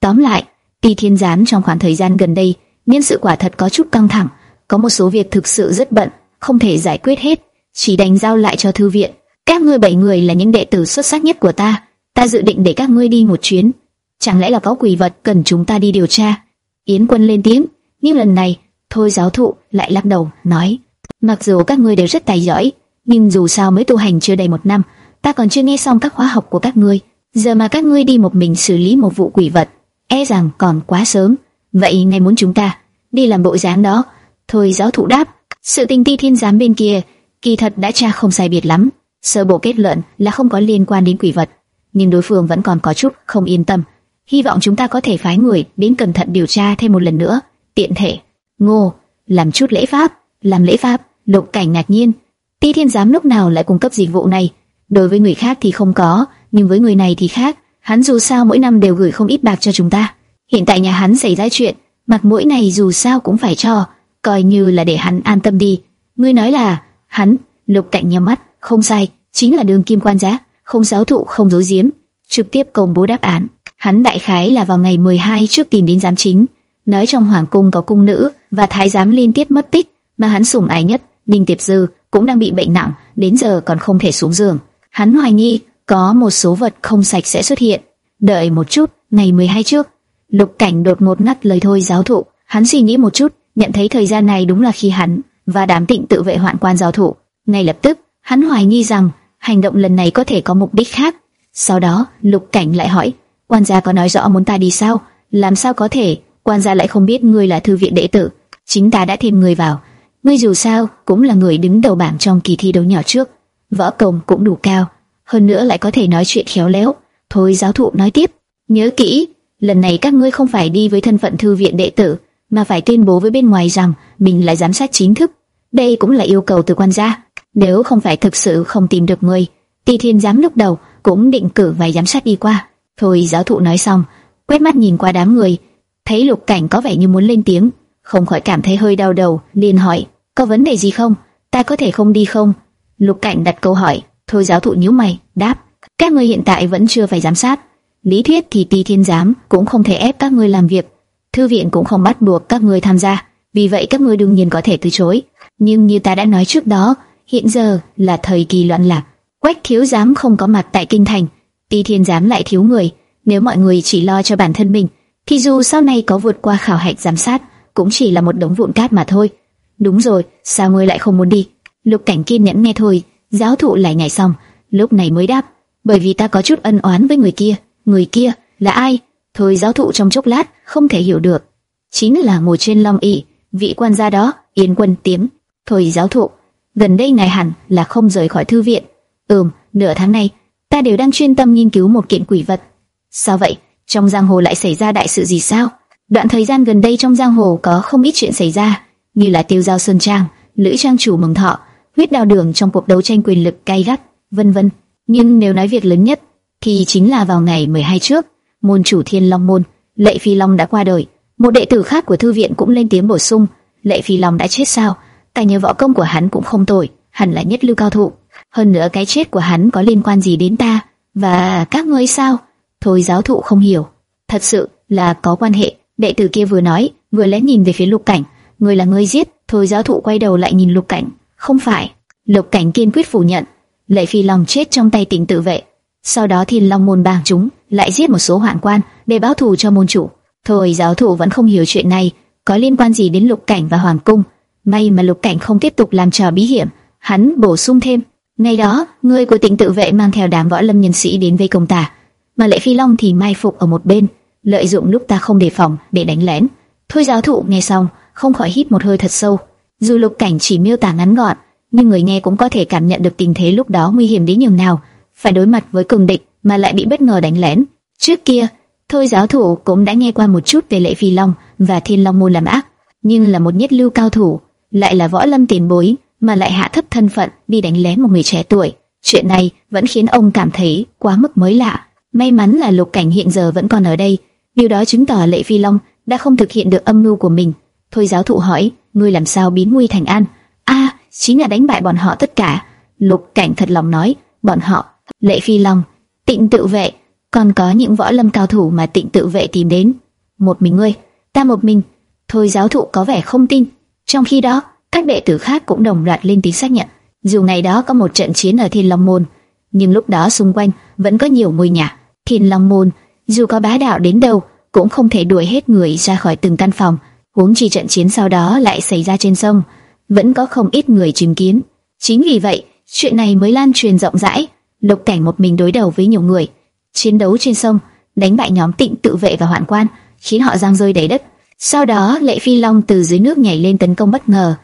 Tóm lại, Ti Thiên Giám trong khoảng thời gian gần đây, nhân sự quả thật có chút căng thẳng, có một số việc thực sự rất bận, không thể giải quyết hết, chỉ đành giao lại cho thư viện. Các ngươi bảy người là những đệ tử xuất sắc nhất của ta, ta dự định để các ngươi đi một chuyến. Chẳng lẽ là có quỷ vật cần chúng ta đi điều tra? Yến Quân lên tiếng, nhưng lần này, thôi giáo thụ lại lắc đầu, nói: mặc dù các ngươi đều rất tài giỏi, nhưng dù sao mới tu hành chưa đầy một năm, ta còn chưa nghe xong các khóa học của các ngươi, giờ mà các ngươi đi một mình xử lý một vụ quỷ vật, e rằng còn quá sớm. Vậy ngài muốn chúng ta đi làm bộ dáng đó? Thôi giáo thụ đáp, sự tình ti thiên giám bên kia kỳ thật đã tra không sai biệt lắm, sơ bộ kết luận là không có liên quan đến quỷ vật, nhưng đối phương vẫn còn có chút không yên tâm. Hy vọng chúng ta có thể phái người đến cẩn thận điều tra thêm một lần nữa. Tiện thể, Ngô, làm chút lễ pháp, làm lễ pháp. Lục Cảnh ngạc nhiên, Ti Thiên giám lúc nào lại cung cấp dịch vụ này? Đối với người khác thì không có, nhưng với người này thì khác. Hắn dù sao mỗi năm đều gửi không ít bạc cho chúng ta. Hiện tại nhà hắn xảy ra chuyện, mặt mũi này dù sao cũng phải cho, coi như là để hắn an tâm đi. Ngươi nói là hắn? Lục Cảnh nhắm mắt, không sai, chính là đường kim quan giá, không giáo thụ không dối giếm, trực tiếp công bố đáp án. Hắn đại khái là vào ngày 12 trước tìm đến giám chính, nói trong hoàng cung có cung nữ và thái giám liên tiếp mất tích, mà hắn sủng ái nhất, Ninh Tiệp Dư cũng đang bị bệnh nặng, đến giờ còn không thể xuống giường. Hắn hoài nghi có một số vật không sạch sẽ xuất hiện. Đợi một chút, ngày 12 trước, Lục Cảnh đột ngột ngắt lời thôi giáo thụ, hắn suy nghĩ một chút, nhận thấy thời gian này đúng là khi hắn và đám tịnh tự vệ hoạn quan giáo thụ. Ngay lập tức, hắn hoài nghi rằng hành động lần này có thể có mục đích khác. Sau đó, Lục Cảnh lại hỏi, quan gia có nói rõ muốn ta đi sao? Làm sao có thể? Quan gia lại không biết ngươi là thư viện đệ tử, chính ta đã thêm người vào. Ngươi dù sao cũng là người đứng đầu bảng trong kỳ thi đấu nhỏ trước, võ công cũng đủ cao, hơn nữa lại có thể nói chuyện khéo léo. Thôi giáo thụ nói tiếp, nhớ kỹ, lần này các ngươi không phải đi với thân phận thư viện đệ tử, mà phải tuyên bố với bên ngoài rằng mình là giám sát chính thức. Đây cũng là yêu cầu từ quan gia. Nếu không phải thực sự không tìm được ngươi, Ti Thiên giám lúc đầu cũng định cử vài giám sát đi qua. Thôi giáo thụ nói xong, quét mắt nhìn qua đám người, thấy Lục Cảnh có vẻ như muốn lên tiếng, không khỏi cảm thấy hơi đau đầu, liền hỏi: "Có vấn đề gì không? Ta có thể không đi không?" Lục Cảnh đặt câu hỏi, thôi giáo thụ nhíu mày, đáp: "Các ngươi hiện tại vẫn chưa phải giám sát, lý thuyết thì Ti Thiên giám cũng không thể ép các ngươi làm việc, thư viện cũng không bắt buộc các ngươi tham gia, vì vậy các ngươi đương nhiên có thể từ chối. Nhưng như ta đã nói trước đó, hiện giờ là thời kỳ loạn lạc, Quách thiếu giám không có mặt tại kinh thành, Ti Thiên giám lại thiếu người, nếu mọi người chỉ lo cho bản thân mình, thì dù sau này có vượt qua khảo hạch giám sát, cũng chỉ là một đống vụn cát mà thôi. Đúng rồi, sao ngươi lại không muốn đi? Lục Cảnh kiên nhẫn nghe thôi, giáo thụ lại ngày xong, lúc này mới đáp, bởi vì ta có chút ân oán với người kia. Người kia là ai? Thôi giáo thụ trong chốc lát không thể hiểu được. Chính là ngồi trên long ỷ, vị quan gia đó, yến Quân Tiếm. Thôi giáo thụ, gần đây ngài hẳn là không rời khỏi thư viện. Ừm, nửa tháng nay ta đều đang chuyên tâm nghiên cứu một kiện quỷ vật. Sao vậy? Trong giang hồ lại xảy ra đại sự gì sao? Đoạn thời gian gần đây trong giang hồ có không ít chuyện xảy ra, như là tiêu giao sơn trang, lữ trang chủ mừng thọ, huyết đào đường trong cuộc đấu tranh quyền lực cay gắt, vân vân. Nhưng nếu nói việc lớn nhất, thì chính là vào ngày 12 trước, môn chủ Thiên Long môn, Lệ Phi Long đã qua đời. Một đệ tử khác của thư viện cũng lên tiếng bổ sung, Lệ Phi Long đã chết sao? Tài nhớ võ công của hắn cũng không tồi, hẳn là nhất lưu cao thủ. Hơn nữa cái chết của hắn có liên quan gì đến ta và các ngươi sao? Thôi giáo thụ không hiểu, thật sự là có quan hệ. Đệ tử kia vừa nói, vừa lén nhìn về phía Lục Cảnh, người là người giết. Thôi giáo thụ quay đầu lại nhìn Lục Cảnh, không phải. Lục Cảnh kiên quyết phủ nhận, Lệ Phi Long chết trong tay tỉnh tự vệ. Sau đó Thiên Long môn bang chúng lại giết một số hoạn quan để báo thù cho môn chủ. Thôi giáo thụ vẫn không hiểu chuyện này có liên quan gì đến Lục Cảnh và Hoàng cung. May mà Lục Cảnh không tiếp tục làm trò bí hiểm, hắn bổ sung thêm. Ngày đó, người của tỉnh tự vệ mang theo đám võ lâm nhân sĩ đến vây công ta, mà Lệ Phi Long thì mai phục ở một bên, lợi dụng lúc ta không đề phòng để đánh lén. Thôi giáo thụ nghe xong, không khỏi hít một hơi thật sâu. Dù lục cảnh chỉ miêu tả ngắn gọn, nhưng người nghe cũng có thể cảm nhận được tình thế lúc đó nguy hiểm đến nhường nào, phải đối mặt với cường địch mà lại bị bất ngờ đánh lén. Trước kia, thôi giáo thụ cũng đã nghe qua một chút về Lệ Phi Long và Thiên Long môn làm ác, nhưng là một nhất lưu cao thủ, lại là võ lâm tiền bối, mà lại hạ thấp thân phận đi đánh lén một người trẻ tuổi. Chuyện này vẫn khiến ông cảm thấy quá mức mới lạ. May mắn là Lục Cảnh hiện giờ vẫn còn ở đây, điều đó chứng tỏ Lệ Phi Long đã không thực hiện được âm mưu của mình. Thôi giáo thụ hỏi, ngươi làm sao biến nguy thành an? A, chính là đánh bại bọn họ tất cả. Lục Cảnh thật lòng nói, bọn họ, Lệ Phi Long, Tịnh Tự Vệ, còn có những võ lâm cao thủ mà Tịnh Tự Vệ tìm đến. Một mình ngươi, ta một mình. Thôi giáo thụ có vẻ không tin. Trong khi đó, các đệ tử khác cũng đồng loạt lên tiếng xác nhận. Dù ngày đó có một trận chiến ở Thiên Long Môn, nhưng lúc đó xung quanh vẫn có nhiều ngôi nhà. Thiên Long Môn, dù có bá đạo đến đâu, cũng không thể đuổi hết người ra khỏi từng căn phòng. Huống chi trận chiến sau đó lại xảy ra trên sông, vẫn có không ít người chứng kiến. Chính vì vậy, chuyện này mới lan truyền rộng rãi. Lục Cảnh một mình đối đầu với nhiều người, chiến đấu trên sông, đánh bại nhóm Tịnh tự vệ và Hoạn Quan, khiến họ giang rơi đầy đất. Sau đó, Lệ Phi Long từ dưới nước nhảy lên tấn công bất ngờ,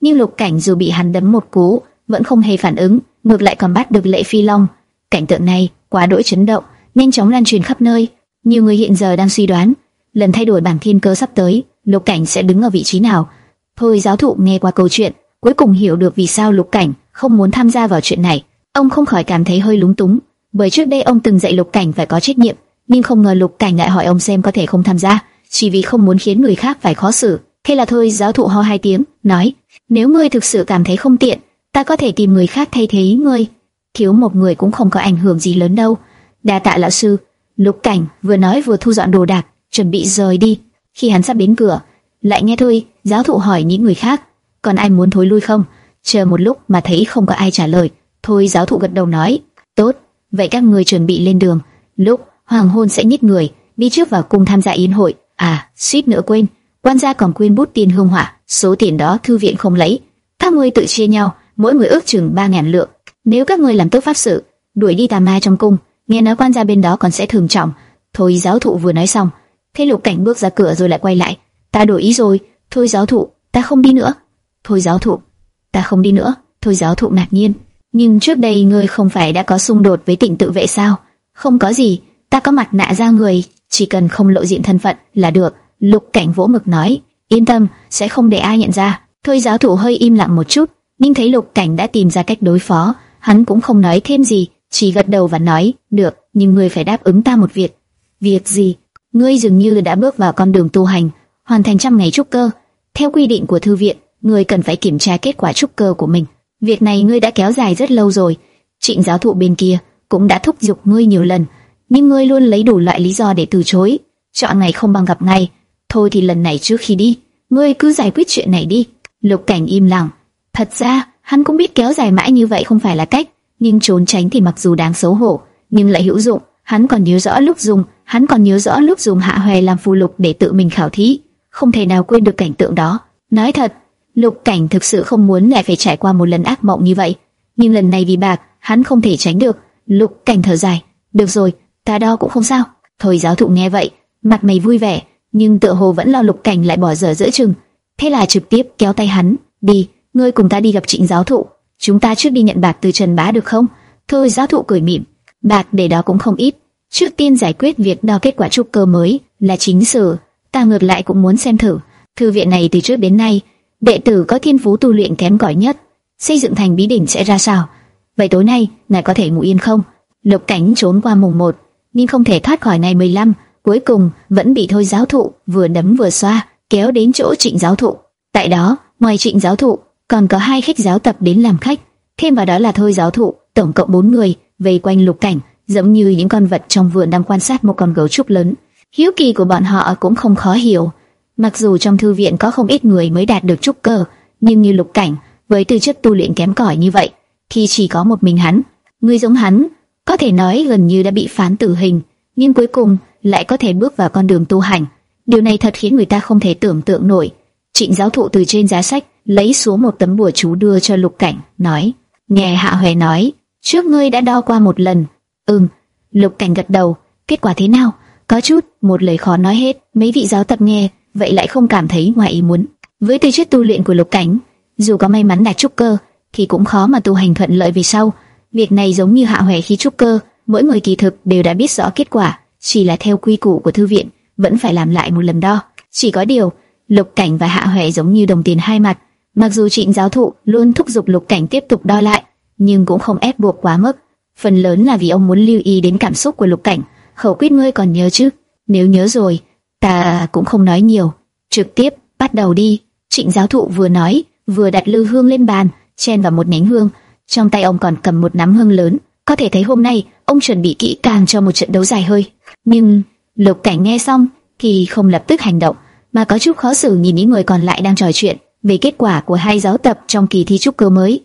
nhưng Lục Cảnh dù bị hắn đấm một cú, vẫn không hề phản ứng, ngược lại còn bắt được Lệ Phi Long. Cảnh tượng này quá đỗi chấn động, nhanh chóng lan truyền khắp nơi. Nhiều người hiện giờ đang suy đoán, lần thay đổi bản thiên cơ sắp tới, Lục Cảnh sẽ đứng ở vị trí nào. Thôi giáo thụ nghe qua câu chuyện, cuối cùng hiểu được vì sao Lục Cảnh không muốn tham gia vào chuyện này. Ông không khỏi cảm thấy hơi lúng túng, bởi trước đây ông từng dạy Lục Cảnh phải có trách nhiệm, nhưng không ngờ Lục Cảnh lại hỏi ông xem có thể không tham gia, chỉ vì không muốn khiến người khác phải khó xử. Thế là thôi, giáo thụ ho hai tiếng, nói: "Nếu ngươi thực sự cảm thấy không tiện, ta có thể tìm người khác thay thế ngươi. Thiếu một người cũng không có ảnh hưởng gì lớn đâu." Đa tạ lão sư. Lục Cảnh vừa nói vừa thu dọn đồ đạc, chuẩn bị rời đi. Khi hắn sắp đến cửa, lại nghe thôi, giáo thụ hỏi những người khác, còn ai muốn thối lui không? Chờ một lúc mà thấy không có ai trả lời, thôi giáo thụ gật đầu nói, tốt, vậy các người chuẩn bị lên đường. Lúc hoàng hôn sẽ nhích người đi trước vào cung tham gia yến hội. À, suýt nữa quên, quan gia còn quên bút tiền hương hỏa, số tiền đó thư viện không lấy, các ngươi tự chia nhau, mỗi người ước chừng ba ngàn lượng. Nếu các ngươi làm tốt pháp sự, đuổi đi tà ma trong cung, nghe nói quan gia bên đó còn sẽ thường trọng. Thôi giáo thụ vừa nói xong, thế lục cảnh bước ra cửa rồi lại quay lại, ta đổi ý rồi, thôi giáo thụ, ta không đi nữa. Thôi giáo thụ, ta không đi nữa. Thôi giáo thụ ngạc nhiên, nhưng trước đây ngươi không phải đã có xung đột với Tịnh tự vệ sao? Không có gì, ta có mặt nạ ra người, chỉ cần không lộ diện thân phận là được. Lục cảnh vỗ mực nói, yên tâm, sẽ không để ai nhận ra. Thôi giáo thụ hơi im lặng một chút, nhưng thấy lục cảnh đã tìm ra cách đối phó, hắn cũng không nói thêm gì, chỉ gật đầu và nói, được, nhưng ngươi phải đáp ứng ta một việc. Việc gì? Ngươi dường như đã bước vào con đường tu hành, hoàn thành trăm ngày trúc cơ. Theo quy định của thư viện, ngươi cần phải kiểm tra kết quả trúc cơ của mình. Việc này ngươi đã kéo dài rất lâu rồi. Trịnh giáo thụ bên kia cũng đã thúc giục ngươi nhiều lần, nhưng ngươi luôn lấy đủ loại lý do để từ chối. Chọn ngày không bằng gặp ngày. Thôi thì lần này trước khi đi, ngươi cứ giải quyết chuyện này đi. Lục Cảnh im lặng. Thật ra, hắn cũng biết kéo dài mãi như vậy không phải là cách, nhưng trốn tránh thì mặc dù đáng xấu hổ, nhưng lại hữu dụng. Hắn còn nhớ rõ lúc dùng, hắn còn nhớ rõ lúc dùng hạ hoè làm phù lục để tự mình khảo thí, không thể nào quên được cảnh tượng đó. Nói thật, Lục Cảnh thực sự không muốn lại phải trải qua một lần ác mộng như vậy, nhưng lần này vì bạc, hắn không thể tránh được. Lục Cảnh thở dài, được rồi, ta đo cũng không sao. Thôi giáo thụ nghe vậy, mặt mày vui vẻ, nhưng tựa hồ vẫn lo Lục Cảnh lại bỏ dở giữa chừng. Thế là trực tiếp kéo tay hắn, đi, ngươi cùng ta đi gặp Trịnh giáo thụ, chúng ta trước đi nhận bạc từ Trần Bá được không? Thôi giáo thụ cười mỉm, bạc để đó cũng không ít. Trước tiên giải quyết việc đo kết quả trúc cơ mới là chính sự, ta ngược lại cũng muốn xem thử. Thư viện này từ trước đến nay đệ tử có thiên phú tu luyện kém cỏi nhất, xây dựng thành bí đỉnh sẽ ra sao? Vậy tối nay, ngài có thể ngủ yên không? Lục Cảnh trốn qua mùng 1, nhưng không thể thoát khỏi này 15, cuối cùng vẫn bị thôi giáo thụ vừa đấm vừa xoa kéo đến chỗ Trịnh giáo thụ. Tại đó, ngoài Trịnh giáo thụ, còn có hai khách giáo tập đến làm khách, thêm vào đó là thôi giáo thụ, tổng cộng bốn người vây quanh Lục Cảnh, giống như những con vật trong vườn đang quan sát một con gấu trúc lớn. Hiếu kỳ của bọn họ cũng không khó hiểu. Mặc dù trong thư viện có không ít người mới đạt được trúc cơ, nhưng như Lục Cảnh, với tư chất tu luyện kém cỏi như vậy, thì chỉ có một mình hắn. Người giống hắn, có thể nói gần như đã bị phán tử hình, nhưng cuối cùng lại có thể bước vào con đường tu hành. Điều này thật khiến người ta không thể tưởng tượng nổi. Trịnh giáo thụ từ trên giá sách lấy xuống một tấm bùa chú đưa cho Lục Cảnh, nói: "Nghe Hạ Hoè nói, trước ngươi đã đo qua một lần." "Ừm." Lục Cảnh gật đầu. "Kết quả thế nào?" Có chút, một lời khó nói hết. Mấy vị giáo tập nghe vậy lại không cảm thấy ngoài ý muốn. Với tư chất tu luyện của Lục Cảnh, dù có may mắn đạt trúc cơ, thì cũng khó mà tu hành thuận lợi về sau. Việc này giống như hạ huệ khi trúc cơ, mỗi người kỳ thực đều đã biết rõ kết quả, chỉ là theo quy củ của thư viện, vẫn phải làm lại một lần đo. Chỉ có điều, Lục Cảnh và Hạ Huệ giống như đồng tiền hai mặt, mặc dù Trịnh giáo thụ luôn thúc giục Lục Cảnh tiếp tục đo lại, nhưng cũng không ép buộc quá mức. Phần lớn là vì ông muốn lưu ý đến cảm xúc của Lục Cảnh. Khẩu quyết ngươi còn nhớ chứ? Nếu nhớ rồi, Ta cũng không nói nhiều, trực tiếp bắt đầu đi. Trịnh giáo thụ vừa nói, vừa đặt lư hương lên bàn, chen vào một nén hương, trong tay ông còn cầm một nắm hương lớn, có thể thấy hôm nay ông chuẩn bị kỹ càng cho một trận đấu dài hơi. Nhưng Lục Cảnh nghe xong, thì không lập tức hành động, mà có chút khó xử nhìn những người còn lại đang trò chuyện về kết quả của hai giáo tập trong kỳ thi trúc cơ mới.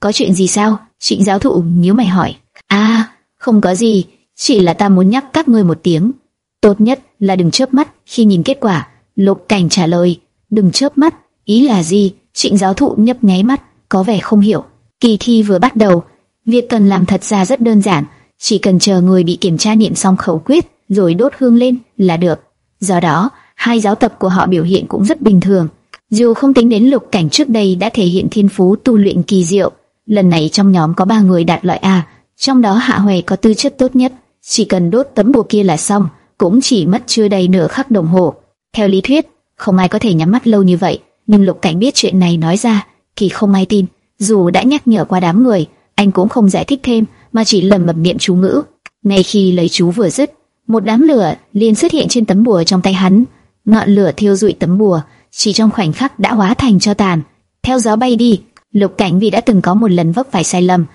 Có chuyện gì sao? Trịnh giáo thụ nhíu mày hỏi. À, không có gì, chỉ là ta muốn nhắc các ngươi một tiếng. Tốt nhất là đừng chớp mắt khi nhìn kết quả. Lục Cảnh trả lời, đừng chớp mắt, ý là gì? Trịnh giáo thụ nhấp nháy mắt, có vẻ không hiểu. Kỳ thi vừa bắt đầu, việc cần làm thật ra rất đơn giản, chỉ cần chờ người bị kiểm tra niệm xong khẩu quyết rồi đốt hương lên là được. Do đó, hai giáo tập của họ biểu hiện cũng rất bình thường. Dù không tính đến lục cảnh trước đây đã thể hiện thiên phú tu luyện kỳ diệu, lần này trong nhóm có ba người đạt loại A, trong đó Hạ huệ có tư chất tốt nhất, chỉ cần đốt tấm bùa kia là xong, cũng chỉ mất chưa đầy nửa khắc đồng hồ. Theo lý thuyết, không ai có thể nhắm mắt lâu như vậy, nhưng lục cảnh biết chuyện này nói ra, kỳ không ai tin. Dù đã nhắc nhở qua đám người, anh cũng không giải thích thêm, mà chỉ lẩm bẩm niệm chú ngữ. Ngay khi lấy chú vừa dứt, một đám lửa liền xuất hiện trên tấm bùa trong tay hắn. Ngọn lửa thiêu rụi tấm bùa, chỉ trong khoảnh khắc đã hóa thành cho tàn. Theo gió bay đi, Lục Cảnh vì đã từng có một lần vấp phải sai lầm,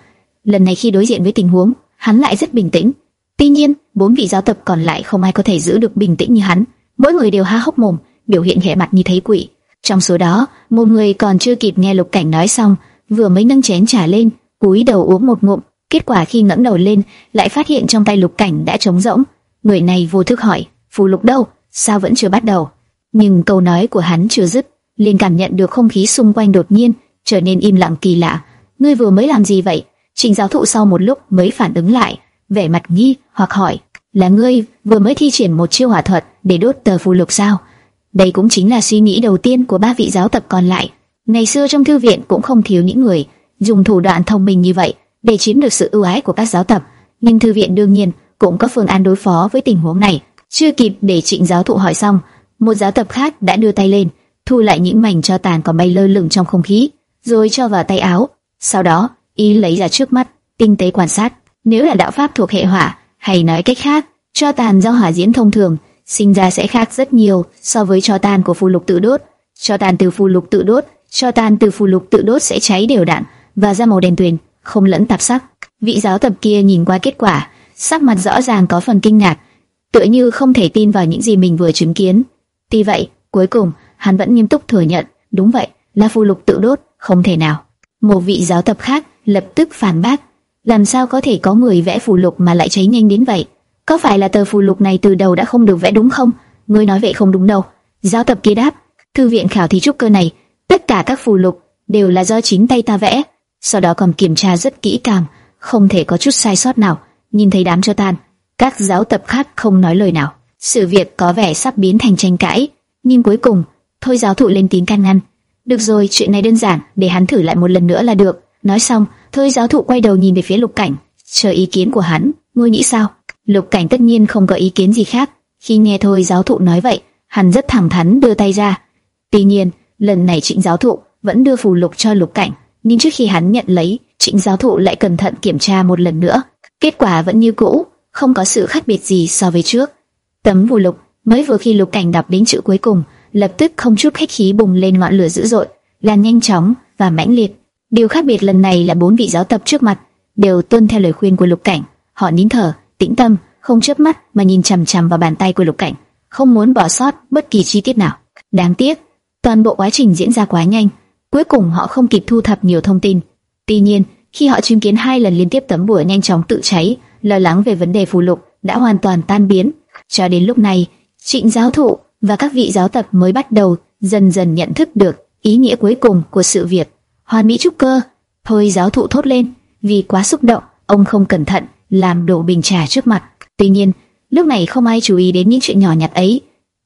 lần này khi đối diện với tình huống, hắn lại rất bình tĩnh. Tuy nhiên, bốn vị giáo tập còn lại không ai có thể giữ được bình tĩnh như hắn, mỗi người đều há hốc mồm, biểu hiện vẻ mặt như thấy quỷ. Trong số đó, một người còn chưa kịp nghe Lục Cảnh nói xong, vừa mới nâng chén trà lên, cúi đầu uống một ngụm, kết quả khi ngẩng đầu lên, lại phát hiện trong tay Lục Cảnh đã trống rỗng. Người này vô thức hỏi, phù lục đâu? Sao vẫn chưa bắt đầu? Nhưng câu nói của hắn chưa dứt, liền cảm nhận được không khí xung quanh đột nhiên trở nên im lặng kỳ lạ. Ngươi vừa mới làm gì vậy? Trình giáo thụ sau một lúc mới phản ứng lại, vẻ mặt nghi hoặc hỏi, là ngươi vừa mới thi triển một chiêu hỏa thuật để đốt tờ phù lục sao? Đây cũng chính là suy nghĩ đầu tiên của ba vị giáo tập còn lại. Ngày xưa trong thư viện cũng không thiếu những người dùng thủ đoạn thông minh như vậy để chiếm được sự ưu ái của các giáo tập, nhưng thư viện đương nhiên cũng có phương án đối phó với tình huống này. Chưa kịp để Trịnh giáo thụ hỏi xong, một giáo tập khác đã đưa tay lên, thu lại những mảnh cho tàn còn bay lơ lửng trong không khí, rồi cho vào tay áo. Sau đó, y lấy ra trước mắt, tinh tế quan sát. Nếu là đạo pháp thuộc hệ hỏa, hay nói cách khác, cho tàn do hỏa diễn thông thường, sinh ra sẽ khác rất nhiều so với cho tàn của phù lục tự đốt. Cho tàn từ phù lục tự đốt, cho tàn từ phù lục tự đốt sẽ cháy đều đặn và ra màu đen tuyền, không lẫn tạp sắc. Vị giáo tập kia nhìn qua kết quả, sắc mặt rõ ràng có phần kinh ngạc, tựa như không thể tin vào những gì mình vừa chứng kiến. Tuy vậy, cuối cùng hắn vẫn nghiêm túc thừa nhận, đúng vậy, là phù lục tự đốt, không thể nào. Một vị giáo tập khác lập tức phản bác, làm sao có thể có người vẽ phù lục mà lại cháy nhanh đến vậy? Có phải là tờ phù lục này từ đầu đã không được vẽ đúng không? Ngươi nói vậy không đúng đâu. Giáo tập kia đáp, thư viện khảo thí trúc cơ này, tất cả các phù lục đều là do chính tay ta vẽ, sau đó còn kiểm tra rất kỹ càng, không thể có chút sai sót nào. Nhìn thấy đám cho tan, các giáo tập khác không nói lời nào. Sự việc có vẻ sắp biến thành tranh cãi, nhưng cuối cùng, thôi giáo thụ lên tiếng can ngăn. Được rồi, chuyện này đơn giản, để hắn thử lại một lần nữa là được. Nói xong, thôi giáo thụ quay đầu nhìn về phía lục cảnh, chờ ý kiến của hắn. Ngươi nghĩ sao? Lục cảnh tất nhiên không có ý kiến gì khác. Khi nghe thôi giáo thụ nói vậy, hắn rất thẳng thắn đưa tay ra. Tuy nhiên, lần này trịnh giáo thụ vẫn đưa phù lục cho lục cảnh, nhưng trước khi hắn nhận lấy, trịnh giáo thụ lại cẩn thận kiểm tra một lần nữa. Kết quả vẫn như cũ, không có sự khác biệt gì so với trước. Tấm phù lục mới vừa khi lục cảnh đọc đến chữ cuối cùng, lập tức không chút khách khí bùng lên ngọn lửa dữ dội, lan nhanh chóng và mãnh liệt. Điều khác biệt lần này là bốn vị giáo tập trước mặt đều tuân theo lời khuyên của lục cảnh. Họ nín thở, tĩnh tâm, không chớp mắt mà nhìn chằm chằm vào bàn tay của lục cảnh, không muốn bỏ sót bất kỳ chi tiết nào. Đáng tiếc, toàn bộ quá trình diễn ra quá nhanh, cuối cùng họ không kịp thu thập nhiều thông tin. Tuy nhiên, khi họ chứng kiến hai lần liên tiếp tấm bùa nhanh chóng tự cháy, lo lắng về vấn đề phù lục đã hoàn toàn tan biến. Cho đến lúc này, Trịnh giáo thụ và các vị giáo tập mới bắt đầu dần dần nhận thức được ý nghĩa cuối cùng của sự việc. Hoàn mỹ trúc cơ, thôi giáo thụ thốt lên, vì quá xúc động, ông không cẩn thận làm đổ bình trà trước mặt. Tuy nhiên, lúc này không ai chú ý đến những chuyện nhỏ nhặt ấy.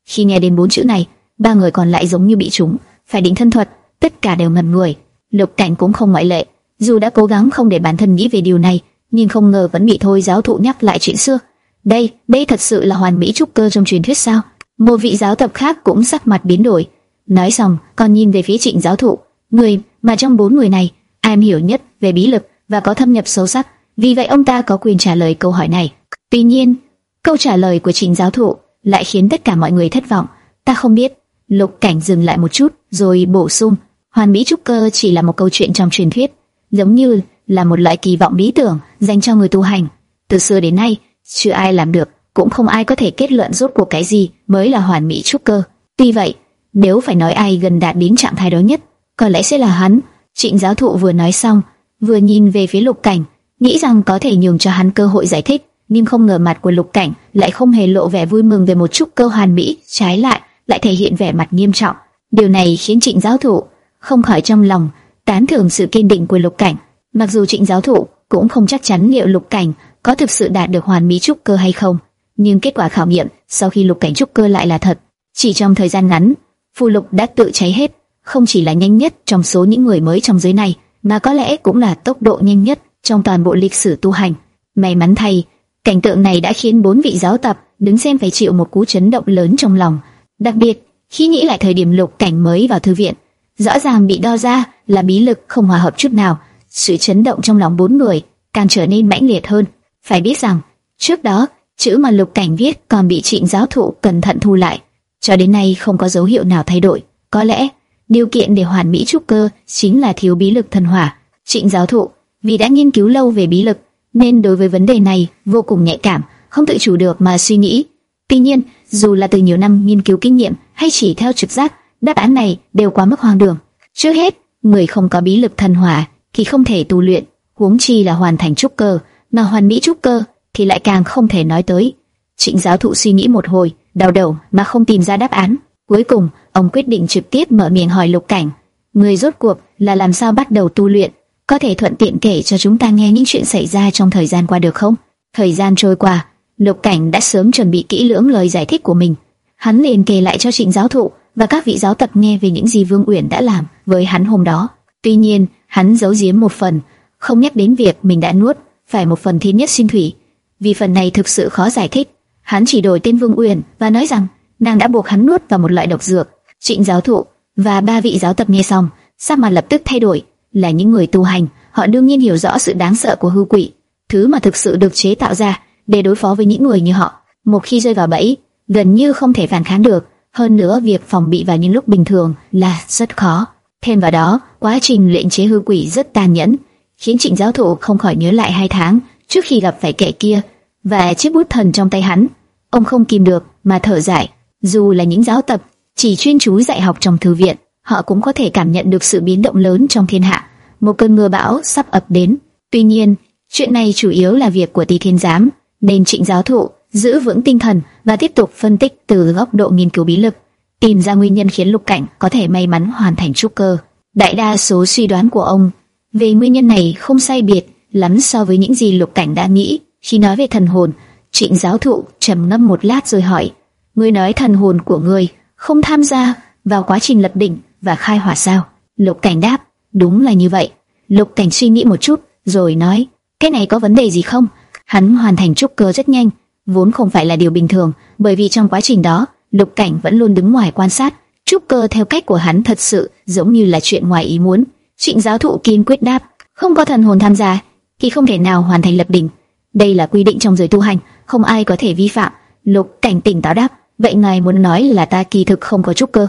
Khi nghe đến bốn chữ này, ba người còn lại giống như bị trúng, phải định thân thuật, tất cả đều ngẩn người. Lục Cảnh cũng không ngoại lệ, dù đã cố gắng không để bản thân nghĩ về điều này, nhưng không ngờ vẫn bị thôi giáo thụ nhắc lại chuyện xưa. Đây, đây thật sự là hoàn mỹ trúc cơ trong truyền thuyết sao? Một vị giáo tập khác cũng sắc mặt biến đổi. Nói xong, còn nhìn về phía trịnh giáo thụ, người mà trong bốn người này, ai em hiểu nhất về bí lực và có thâm nhập sâu sắc. Vì vậy ông ta có quyền trả lời câu hỏi này. Tuy nhiên, câu trả lời của trịnh giáo thụ lại khiến tất cả mọi người thất vọng. Ta không biết. Lục cảnh dừng lại một chút, rồi bổ sung. Hoàn mỹ trúc cơ chỉ là một câu chuyện trong truyền thuyết, giống như là một loại kỳ vọng lý tưởng dành cho người tu hành. Từ xưa đến nay, chưa ai làm được, cũng không ai có thể kết luận rốt cuộc cái gì mới là hoàn mỹ trúc cơ. Tuy vậy, nếu phải nói ai gần đạt đến trạng thái đó nhất, có lẽ sẽ là hắn. Trịnh giáo thụ vừa nói xong, vừa nhìn về phía lục cảnh, nghĩ rằng có thể nhường cho hắn cơ hội giải thích, nhưng không ngờ mặt của lục cảnh lại không hề lộ vẻ vui mừng về một chút cơ hoàn mỹ, trái lại lại thể hiện vẻ mặt nghiêm trọng. Điều này khiến trịnh giáo thụ không khỏi trong lòng tán thưởng sự kiên định của lục cảnh. Mặc dù trịnh giáo thụ cũng không chắc chắn liệu lục cảnh có thực sự đạt được hoàn mỹ trúc cơ hay không, nhưng kết quả khảo nghiệm sau khi lục cảnh trúc cơ lại là thật. Chỉ trong thời gian ngắn, phù lục đã tự cháy hết, không chỉ là nhanh nhất trong số những người mới trong giới này, mà có lẽ cũng là tốc độ nhanh nhất trong toàn bộ lịch sử tu hành. May mắn thay, cảnh tượng này đã khiến bốn vị giáo tập đứng xem phải chịu một cú chấn động lớn trong lòng. Đặc biệt, khi nghĩ lại thời điểm lục cảnh mới vào thư viện, rõ ràng bị đo ra là bí lực không hòa hợp chút nào, sự chấn động trong lòng bốn người càng trở nên mãnh liệt hơn. Phải biết rằng, trước đó, chữ mà lục cảnh viết còn bị trịnh giáo thụ cẩn thận thu lại, cho đến nay không có dấu hiệu nào thay đổi. Có lẽ, điều kiện để hoàn mỹ trúc cơ chính là thiếu bí lực thần hỏa. Trịnh giáo thụ, vì đã nghiên cứu lâu về bí lực, nên đối với vấn đề này vô cùng nhạy cảm, không tự chủ được mà suy nghĩ. Tuy nhiên, dù là từ nhiều năm nghiên cứu kinh nghiệm hay chỉ theo trực giác, đáp án này đều quá mức hoang đường. Trước hết, người không có bí lực thần hỏa thì không thể tu luyện, huống chi là hoàn thành trúc cơ, mà hoàn mỹ trúc cơ thì lại càng không thể nói tới. Trịnh giáo thụ suy nghĩ một hồi, đau đầu mà không tìm ra đáp án. Cuối cùng, ông quyết định trực tiếp mở miệng hỏi Lục Cảnh, người rốt cuộc là làm sao bắt đầu tu luyện, có thể thuận tiện kể cho chúng ta nghe những chuyện xảy ra trong thời gian qua được không? Thời gian trôi qua, Lục Cảnh đã sớm chuẩn bị kỹ lưỡng lời giải thích của mình. Hắn liền kể lại cho Trịnh giáo thụ và các vị giáo tập nghe về những gì Vương Uyển đã làm với hắn hôm đó. Tuy nhiên, hắn giấu giếm một phần, không nhắc đến việc mình đã nuốt phải một phần thiên nhất sinh thủy. Vì phần này thực sự khó giải thích, hắn chỉ đổi tên Vương Uyển và nói rằng nàng đã buộc hắn nuốt vào một loại độc dược. Trịnh giáo thụ và ba vị giáo tập nghe xong, sắc mặt lập tức thay đổi, là những người tu hành, họ đương nhiên hiểu rõ sự đáng sợ của hư quỷ, thứ mà thực sự được chế tạo ra để đối phó với những người như họ. Một khi rơi vào bẫy, gần như không thể phản kháng được. Hơn nữa, việc phòng bị vào những lúc bình thường là rất khó. Thêm vào đó, quá trình luyện chế hư quỷ rất tàn nhẫn, khiến Trịnh giáo thụ không khỏi nhớ lại hai tháng trước khi gặp phải kẻ kia và chiếc bút thần trong tay hắn. Ông không kìm được mà thở dài. Dù là những giáo tập chỉ chuyên chú dạy học trong thư viện, họ cũng có thể cảm nhận được sự biến động lớn trong thiên hạ. Một cơn mưa bão sắp ập đến. Tuy nhiên, chuyện này chủ yếu là việc của Tỳ Thiên Giám, nên Trịnh giáo thụ giữ vững tinh thần và tiếp tục phân tích từ góc độ nghiên cứu bí lực, tìm ra nguyên nhân khiến Lục Cảnh có thể may mắn hoàn thành trúc cơ. Đại đa số suy đoán của ông về nguyên nhân này không sai biệt lắm so với những gì Lục Cảnh đã nghĩ. Khi nói về thần hồn, Trịnh giáo thụ trầm ngâm một lát rồi hỏi: "Ngươi nói thần hồn của ngươi không tham gia vào quá trình lập đỉnh và khai hỏa sao?" Lục Cảnh đáp: "Đúng là như vậy." Lục Cảnh suy nghĩ một chút rồi nói: "Cái này có vấn đề gì không?" Hắn hoàn thành trúc cơ rất nhanh, vốn không phải là điều bình thường, bởi vì trong quá trình đó, Lục Cảnh vẫn luôn đứng ngoài quan sát. Trúc cơ theo cách của hắn thật sự giống như là chuyện ngoài ý muốn. Trịnh giáo thụ kiên quyết đáp, không có thần hồn tham gia thì không thể nào hoàn thành lập đỉnh. Đây là quy định trong giới tu hành, không ai có thể vi phạm. Lục Cảnh tỉnh táo đáp, vậy ngài muốn nói là ta kỳ thực không có trúc cơ?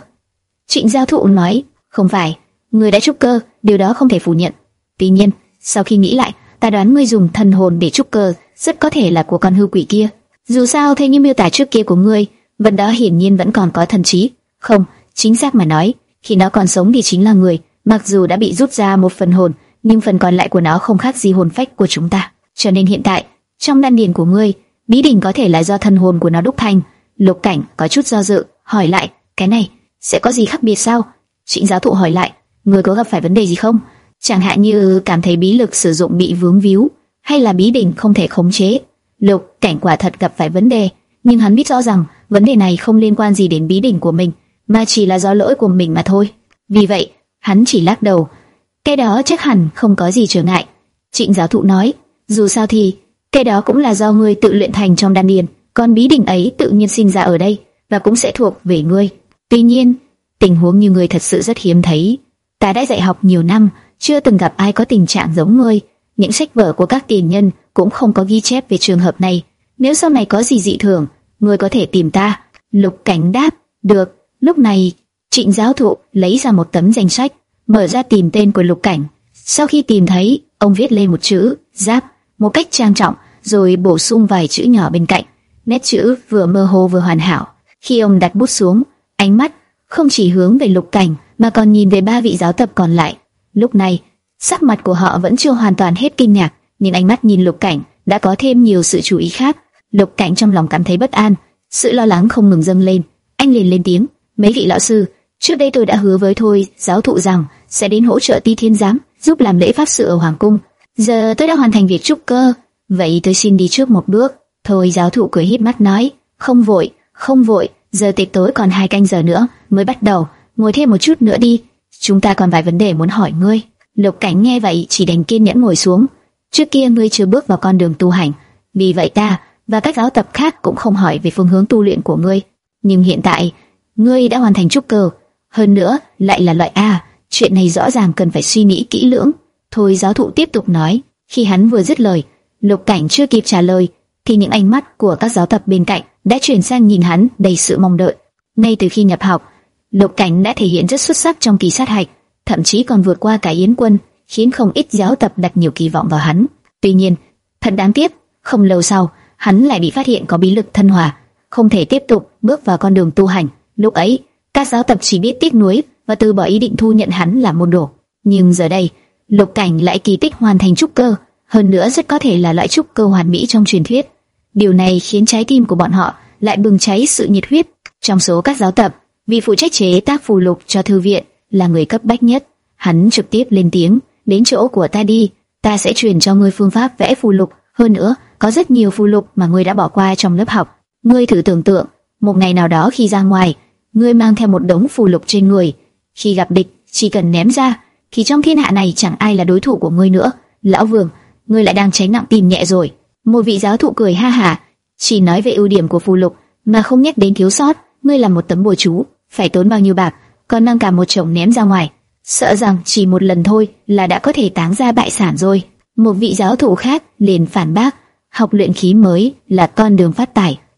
Trịnh giáo thụ nói, không phải, người đã trúc cơ, điều đó không thể phủ nhận. Tuy nhiên, sau khi nghĩ lại, ta đoán ngươi dùng thần hồn để trúc cơ, rất có thể là của con hư quỷ kia. Dù sao thế như miêu tả trước kia của ngươi, vật đó hiển nhiên vẫn còn có thần trí. Không, chính xác mà nói, khi nó còn sống thì chính là người, mặc dù đã bị rút ra một phần hồn, nhưng phần còn lại của nó không khác gì hồn phách của chúng ta. Cho nên hiện tại, trong đan điền của ngươi, bí đỉnh có thể là do thân hồn của nó đúc thành. Lục Cảnh có chút do dự, hỏi lại, cái này sẽ có gì khác biệt sao? Trịnh giáo thụ hỏi lại, ngươi có gặp phải vấn đề gì không? Chẳng hạn như cảm thấy bí lực sử dụng bị vướng víu, hay là bí đỉnh không thể khống chế. Lục Cảnh quả thật gặp phải vấn đề, nhưng hắn biết rõ rằng vấn đề này không liên quan gì đến bí đỉnh của mình, mà chỉ là do lỗi của mình mà thôi. Vì vậy, hắn chỉ lắc đầu. Cái đó chắc hẳn không có gì trở ngại. Trịnh giáo thụ nói, dù sao thì, cái đó cũng là do ngươi tự luyện thành trong đan điền, còn bí đỉnh ấy tự nhiên sinh ra ở đây và cũng sẽ thuộc về ngươi. Tuy nhiên, tình huống như ngươi thật sự rất hiếm thấy. Ta đã dạy học nhiều năm, chưa từng gặp ai có tình trạng giống ngươi. Những sách vở của các tiền nhân cũng không có ghi chép về trường hợp này. Nếu sau này có gì dị thường, ngươi có thể tìm ta. Lục Cảnh đáp, được. Lúc này, Trịnh giáo thụ lấy ra một tấm danh sách, mở ra tìm tên của Lục Cảnh. Sau khi tìm thấy, Ông viết lên một chữ giáp một cách trang trọng, rồi bổ sung vài chữ nhỏ bên cạnh. Nét chữ vừa mơ hồ vừa hoàn hảo. Khi ông đặt bút xuống, ánh mắt không chỉ hướng về Lục Cảnh mà còn nhìn về ba vị giáo tập còn lại. Lúc này, sắc mặt của họ vẫn chưa hoàn toàn hết kinh ngạc, nhưng ánh mắt nhìn Lục Cảnh đã có thêm nhiều sự chú ý khác. Lục Cảnh trong lòng cảm thấy bất an, sự lo lắng không ngừng dâng lên. Anh liền lên tiếng, mấy vị lão sư, trước đây tôi đã hứa với thôi giáo thụ rằng sẽ đến hỗ trợ Ti Thiên Giám, giúp làm lễ pháp sự ở hoàng cung. Giờ tôi đã hoàn thành việc trúc cơ, vậy tôi xin đi trước một bước. Thôi giáo thụ cười híp mắt nói, không vội, không vội, giờ tiệc tối còn hai canh giờ nữa mới bắt đầu, ngồi thêm một chút nữa đi. Chúng ta còn vài vấn đề muốn hỏi ngươi. Lục Cảnh nghe vậy chỉ đành kiên nhẫn ngồi xuống. Trước kia ngươi chưa bước vào con đường tu hành, vì vậy ta và các giáo tập khác cũng không hỏi về phương hướng tu luyện của ngươi. Nhưng hiện tại, ngươi đã hoàn thành trúc cơ, hơn nữa lại là loại A, chuyện này rõ ràng cần phải suy nghĩ kỹ lưỡng. Thôi giáo thụ tiếp tục nói, khi hắn vừa dứt lời, Lục Cảnh chưa kịp trả lời, thì những ánh mắt của các giáo tập bên cạnh đã chuyển sang nhìn hắn đầy sự mong đợi. Ngay từ khi nhập học, Lục Cảnh đã thể hiện rất xuất sắc trong kỳ sát hạch, thậm chí còn vượt qua cả Yến Quân, khiến không ít giáo tập đặt nhiều kỳ vọng vào hắn. Tuy nhiên, thật đáng tiếc, không lâu sau, hắn lại bị phát hiện có bí lực thân hòa, không thể tiếp tục bước vào con đường tu hành. Lúc ấy, các giáo tập chỉ biết tiếc nuối và từ bỏ ý định thu nhận hắn là môn đồ. Nhưng giờ đây, Lục Cảnh lại kỳ tích hoàn thành trúc cơ, hơn nữa rất có thể là loại trúc cơ hoàn mỹ trong truyền thuyết. Điều này khiến trái tim của bọn họ lại bừng cháy sự nhiệt huyết. Trong số các giáo tập, vì phụ trách chế tác phù lục cho thư viện là người cấp bách nhất. Hắn trực tiếp lên tiếng, đến chỗ của ta đi, ta sẽ truyền cho ngươi phương pháp vẽ phù lục. Hơn nữa, có rất nhiều phù lục mà ngươi đã bỏ qua trong lớp học. Ngươi thử tưởng tượng, một ngày nào đó khi ra ngoài, ngươi mang theo một đống phù lục trên người, khi gặp địch chỉ cần ném ra, thì trong thiên hạ này chẳng ai là đối thủ của ngươi nữa. Lão Vương, ngươi lại đang tránh nặng tìm nhẹ rồi. Một vị giáo thụ cười ha hả, chỉ nói về ưu điểm của phù lục mà không nhắc đến thiếu sót. Ngươi là một tấm bùa chú, phải tốn bao nhiêu bạc, còn mang cả một chồng ném ra ngoài, sợ rằng chỉ một lần thôi là đã có thể táng ra bại sản rồi. Một vị giáo thụ khác liền phản bác, học luyện khí mới là con đường phát tài.